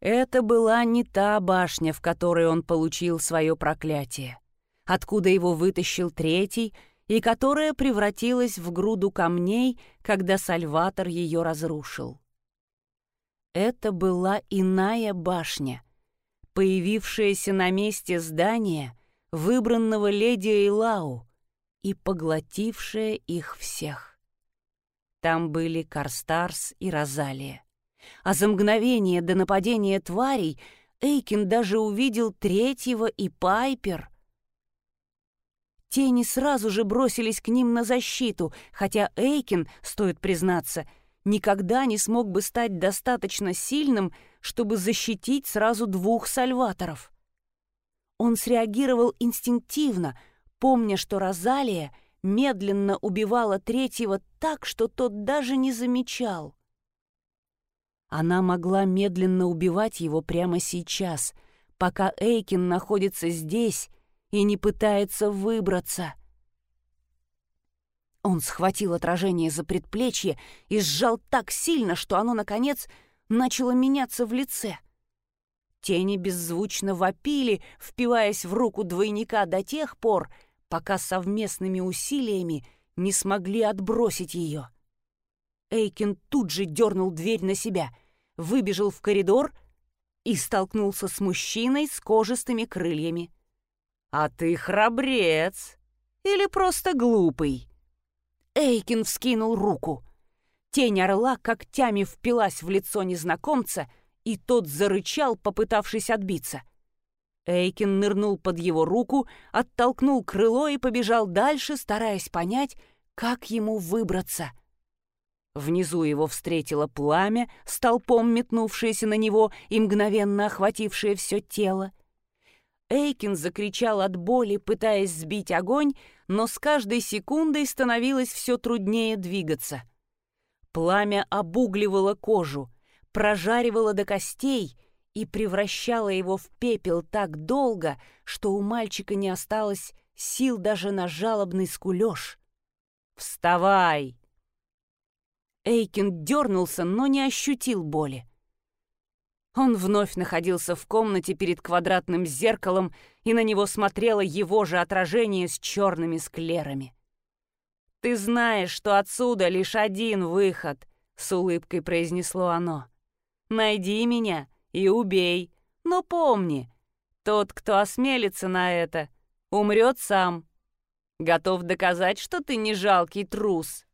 Это была не та башня, в которой он получил свое проклятие, откуда его вытащил третий и которая превратилась в груду камней, когда Сальватор ее разрушил. Это была иная башня, появившаяся на месте здания, выбранного леди Эйлау и поглотившая их всех. Там были Карстарс и Розалия. А за мгновение до нападения тварей Эйкин даже увидел третьего и Пайпер. Тени сразу же бросились к ним на защиту, хотя Эйкин, стоит признаться, никогда не смог бы стать достаточно сильным, чтобы защитить сразу двух сальваторов. Он среагировал инстинктивно, помня, что Розалия медленно убивала третьего так, что тот даже не замечал. Она могла медленно убивать его прямо сейчас, пока Эйкин находится здесь и не пытается выбраться. Он схватил отражение за предплечье и сжал так сильно, что оно, наконец, начало меняться в лице. Тени беззвучно вопили, впиваясь в руку двойника до тех пор, пока совместными усилиями не смогли отбросить ее. Эйкин тут же дернул дверь на себя, выбежал в коридор и столкнулся с мужчиной с кожистыми крыльями. «А ты храбрец! Или просто глупый?» Эйкин вскинул руку. Тень орла когтями впилась в лицо незнакомца, и тот зарычал, попытавшись отбиться. Эйкин нырнул под его руку, оттолкнул крыло и побежал дальше, стараясь понять, как ему выбраться. Внизу его встретило пламя, столпом метнувшееся на него и мгновенно охватившее все тело. Эйкин закричал от боли, пытаясь сбить огонь, но с каждой секундой становилось все труднее двигаться. Пламя обугливало кожу, прожаривало до костей и превращало его в пепел так долго, что у мальчика не осталось сил даже на жалобный скулёж. «Вставай!» Эйкин дернулся, но не ощутил боли. Он вновь находился в комнате перед квадратным зеркалом, и на него смотрело его же отражение с черными склерами. «Ты знаешь, что отсюда лишь один выход», — с улыбкой произнесло оно. «Найди меня и убей, но помни, тот, кто осмелится на это, умрет сам. Готов доказать, что ты не жалкий трус».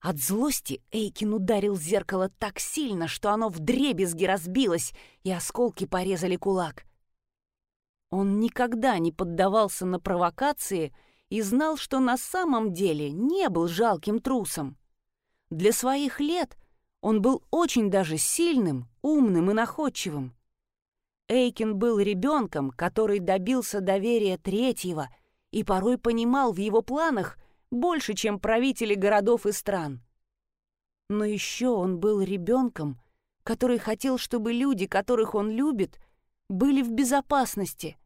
От злости Эйкин ударил зеркало так сильно, что оно вдребезги разбилось, и осколки порезали кулак. Он никогда не поддавался на провокации и знал, что на самом деле не был жалким трусом. Для своих лет он был очень даже сильным, умным и находчивым. Эйкин был ребенком, который добился доверия третьего и порой понимал в его планах больше, чем правители городов и стран. Но еще он был ребенком, который хотел, чтобы люди, которых он любит, были в безопасности.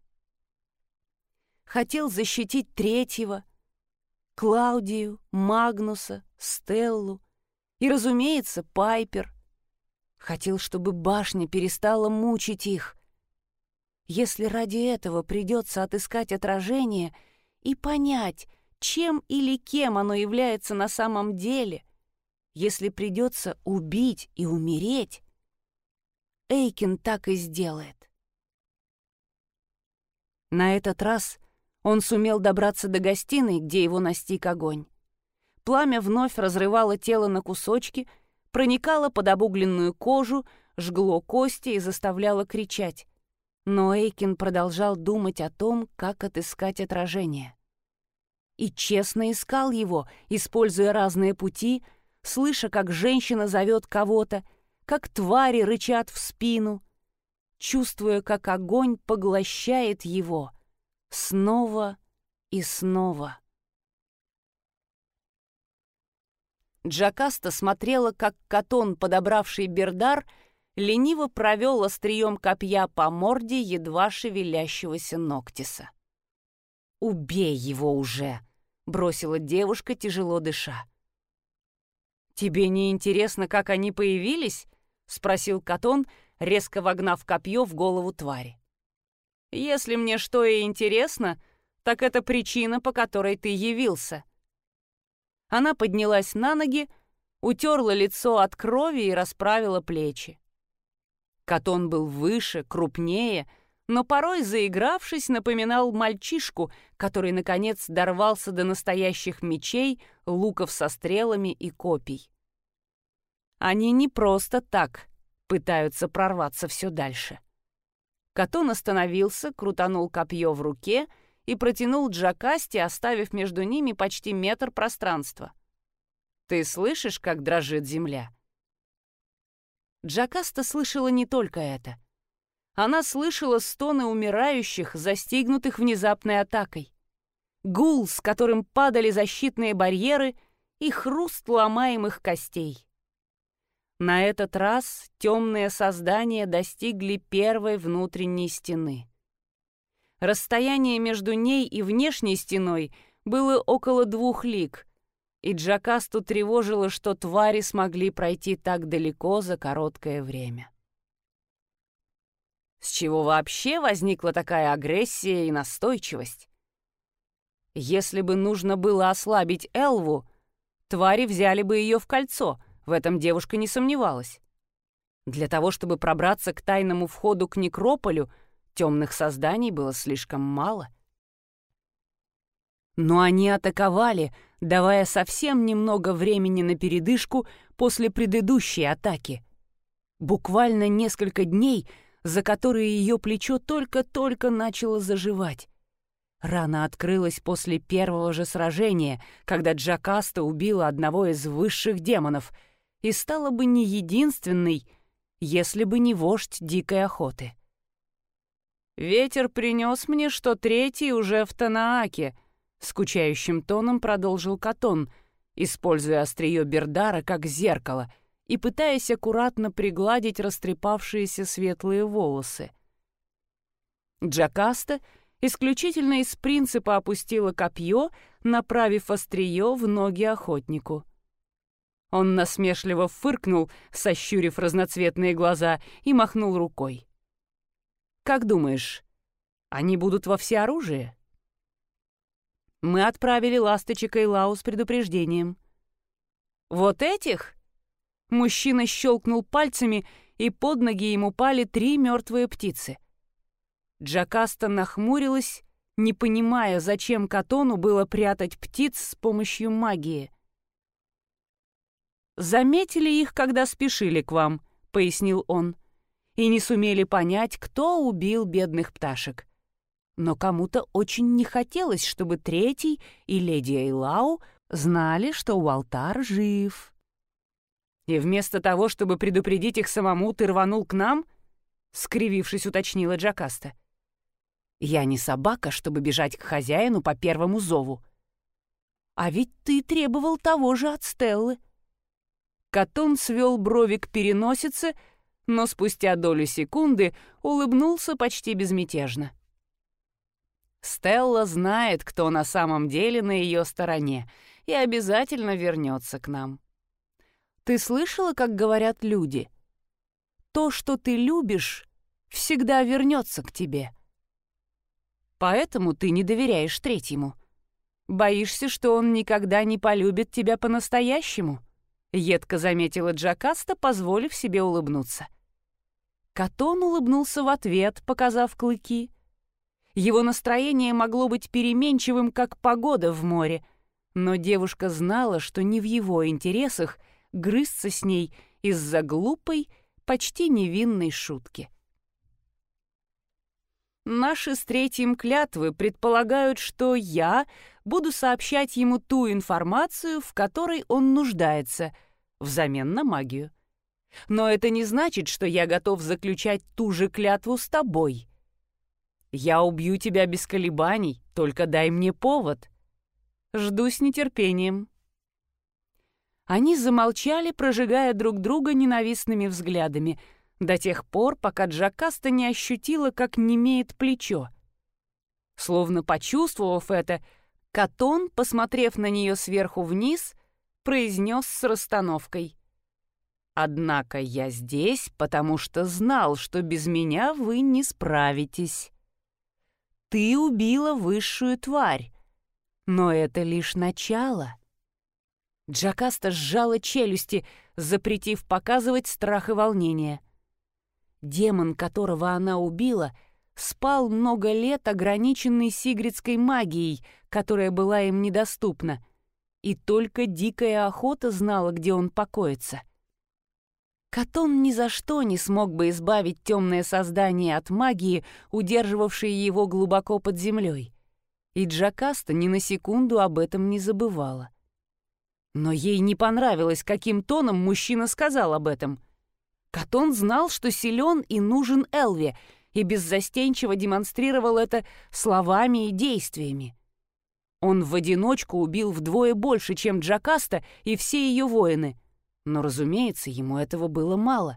Хотел защитить третьего, Клаудию, Магнуса, Стеллу и, разумеется, Пайпер. Хотел, чтобы башня перестала мучить их. Если ради этого придется отыскать отражение и понять, чем или кем оно является на самом деле, если придется убить и умереть, Эйкин так и сделает. На этот раз он сумел добраться до гостиной, где его настиг огонь. Пламя вновь разрывало тело на кусочки, проникало под обугленную кожу, жгло кости и заставляло кричать. Но Эйкин продолжал думать о том, как отыскать отражение и честно искал его, используя разные пути, слыша, как женщина зовет кого-то, как твари рычат в спину, чувствуя, как огонь поглощает его снова и снова. Джакаста смотрела, как Катон, подобравший Бердар, лениво провел острием копья по морде едва шевелящегося Ноктиса. «Убей его уже!» бросила девушка, тяжело дыша. «Тебе не интересно, как они появились?» — спросил Катон, резко вогнав копье в голову твари. «Если мне что и интересно, так это причина, по которой ты явился». Она поднялась на ноги, утерла лицо от крови и расправила плечи. Катон был выше, крупнее, но порой, заигравшись, напоминал мальчишку, который, наконец, дорвался до настоящих мечей, луков со стрелами и копий. Они не просто так пытаются прорваться все дальше. Катон остановился, крутанул копье в руке и протянул Джакасти, оставив между ними почти метр пространства. «Ты слышишь, как дрожит земля?» Джакаста слышала не только это — она слышала стоны умирающих, застигнутых внезапной атакой. Гул, с которым падали защитные барьеры, и хруст ломаемых костей. На этот раз темные создания достигли первой внутренней стены. Расстояние между ней и внешней стеной было около двух лиг, и Джакасту тревожило, что твари смогли пройти так далеко за короткое время. С чего вообще возникла такая агрессия и настойчивость? Если бы нужно было ослабить Элву, твари взяли бы ее в кольцо, в этом девушка не сомневалась. Для того, чтобы пробраться к тайному входу к некрополю, темных созданий было слишком мало. Но они атаковали, давая совсем немного времени на передышку после предыдущей атаки. Буквально несколько дней — за которые ее плечо только-только начало заживать. Рана открылась после первого же сражения, когда Джакаста убила одного из высших демонов и стала бы не единственной, если бы не вождь дикой охоты. «Ветер принес мне, что третий уже в Танааке», — скучающим тоном продолжил Катон, используя острие Бердара как зеркало — и пытаясь аккуратно пригладить растрепавшиеся светлые волосы. Джакаста исключительно из принципа опустила копье, направив острие в ноги охотнику. Он насмешливо фыркнул, сощурив разноцветные глаза, и махнул рукой. «Как думаешь, они будут во всеоружии?» Мы отправили ласточек и Лау с предупреждением. «Вот этих?» Мужчина щелкнул пальцами, и под ноги ему пали три мертвые птицы. Джакаста нахмурилась, не понимая, зачем Катону было прятать птиц с помощью магии. заметили их, когда спешили к вам», — пояснил он, «и не сумели понять, кто убил бедных пташек. Но кому-то очень не хотелось, чтобы третий и леди Эйлау знали, что Уалтар жив». «И вместо того, чтобы предупредить их самому, ты рванул к нам?» — скривившись, уточнила Джакаста. «Я не собака, чтобы бежать к хозяину по первому зову. А ведь ты требовал того же от Стеллы». Катон свел брови к переносице, но спустя долю секунды улыбнулся почти безмятежно. Стелла знает, кто на самом деле на ее стороне, и обязательно вернется к нам. Ты слышала, как говорят люди? То, что ты любишь, всегда вернется к тебе. Поэтому ты не доверяешь третьему. Боишься, что он никогда не полюбит тебя по-настоящему? Едко заметила Джакаста, позволив себе улыбнуться. Катон улыбнулся в ответ, показав клыки. Его настроение могло быть переменчивым, как погода в море, но девушка знала, что не в его интересах грызться с ней из-за глупой, почти невинной шутки. Наши с третьим клятвы предполагают, что я буду сообщать ему ту информацию, в которой он нуждается, взамен на магию. Но это не значит, что я готов заключать ту же клятву с тобой. Я убью тебя без колебаний, только дай мне повод. Жду с нетерпением. Они замолчали, прожигая друг друга ненавистными взглядами — до тех пор, пока Джакаста не ощутила, как немеет плечо. Словно почувствовав это, Катон, посмотрев на нее сверху вниз, произнес с расстановкой. «Однако я здесь, потому что знал, что без меня вы не справитесь. Ты убила высшую тварь, но это лишь начало». Джакаста сжала челюсти, запретив показывать страх и волнение. Демон, которого она убила, спал много лет, ограниченный сигридской магией, которая была им недоступна, и только дикая охота знала, где он покоится. Катон ни за что не смог бы избавить темное создание от магии, удерживавшей его глубоко под землей. И Джакаста ни на секунду об этом не забывала. Но ей не понравилось, каким тоном мужчина сказал об этом — Катон знал, что силен и нужен Элве, и беззастенчиво демонстрировал это словами и действиями. Он в одиночку убил вдвое больше, чем Джакаста и все ее воины. Но, разумеется, ему этого было мало.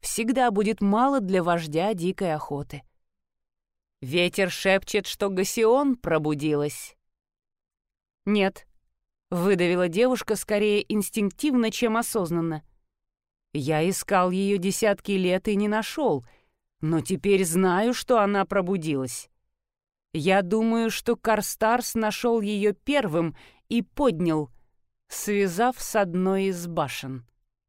Всегда будет мало для вождя дикой охоты. Ветер шепчет, что Гасион пробудилась. «Нет», — выдавила девушка скорее инстинктивно, чем осознанно. Я искал ее десятки лет и не нашел, но теперь знаю, что она пробудилась. Я думаю, что Карстарс нашел ее первым и поднял, связав с одной из башен.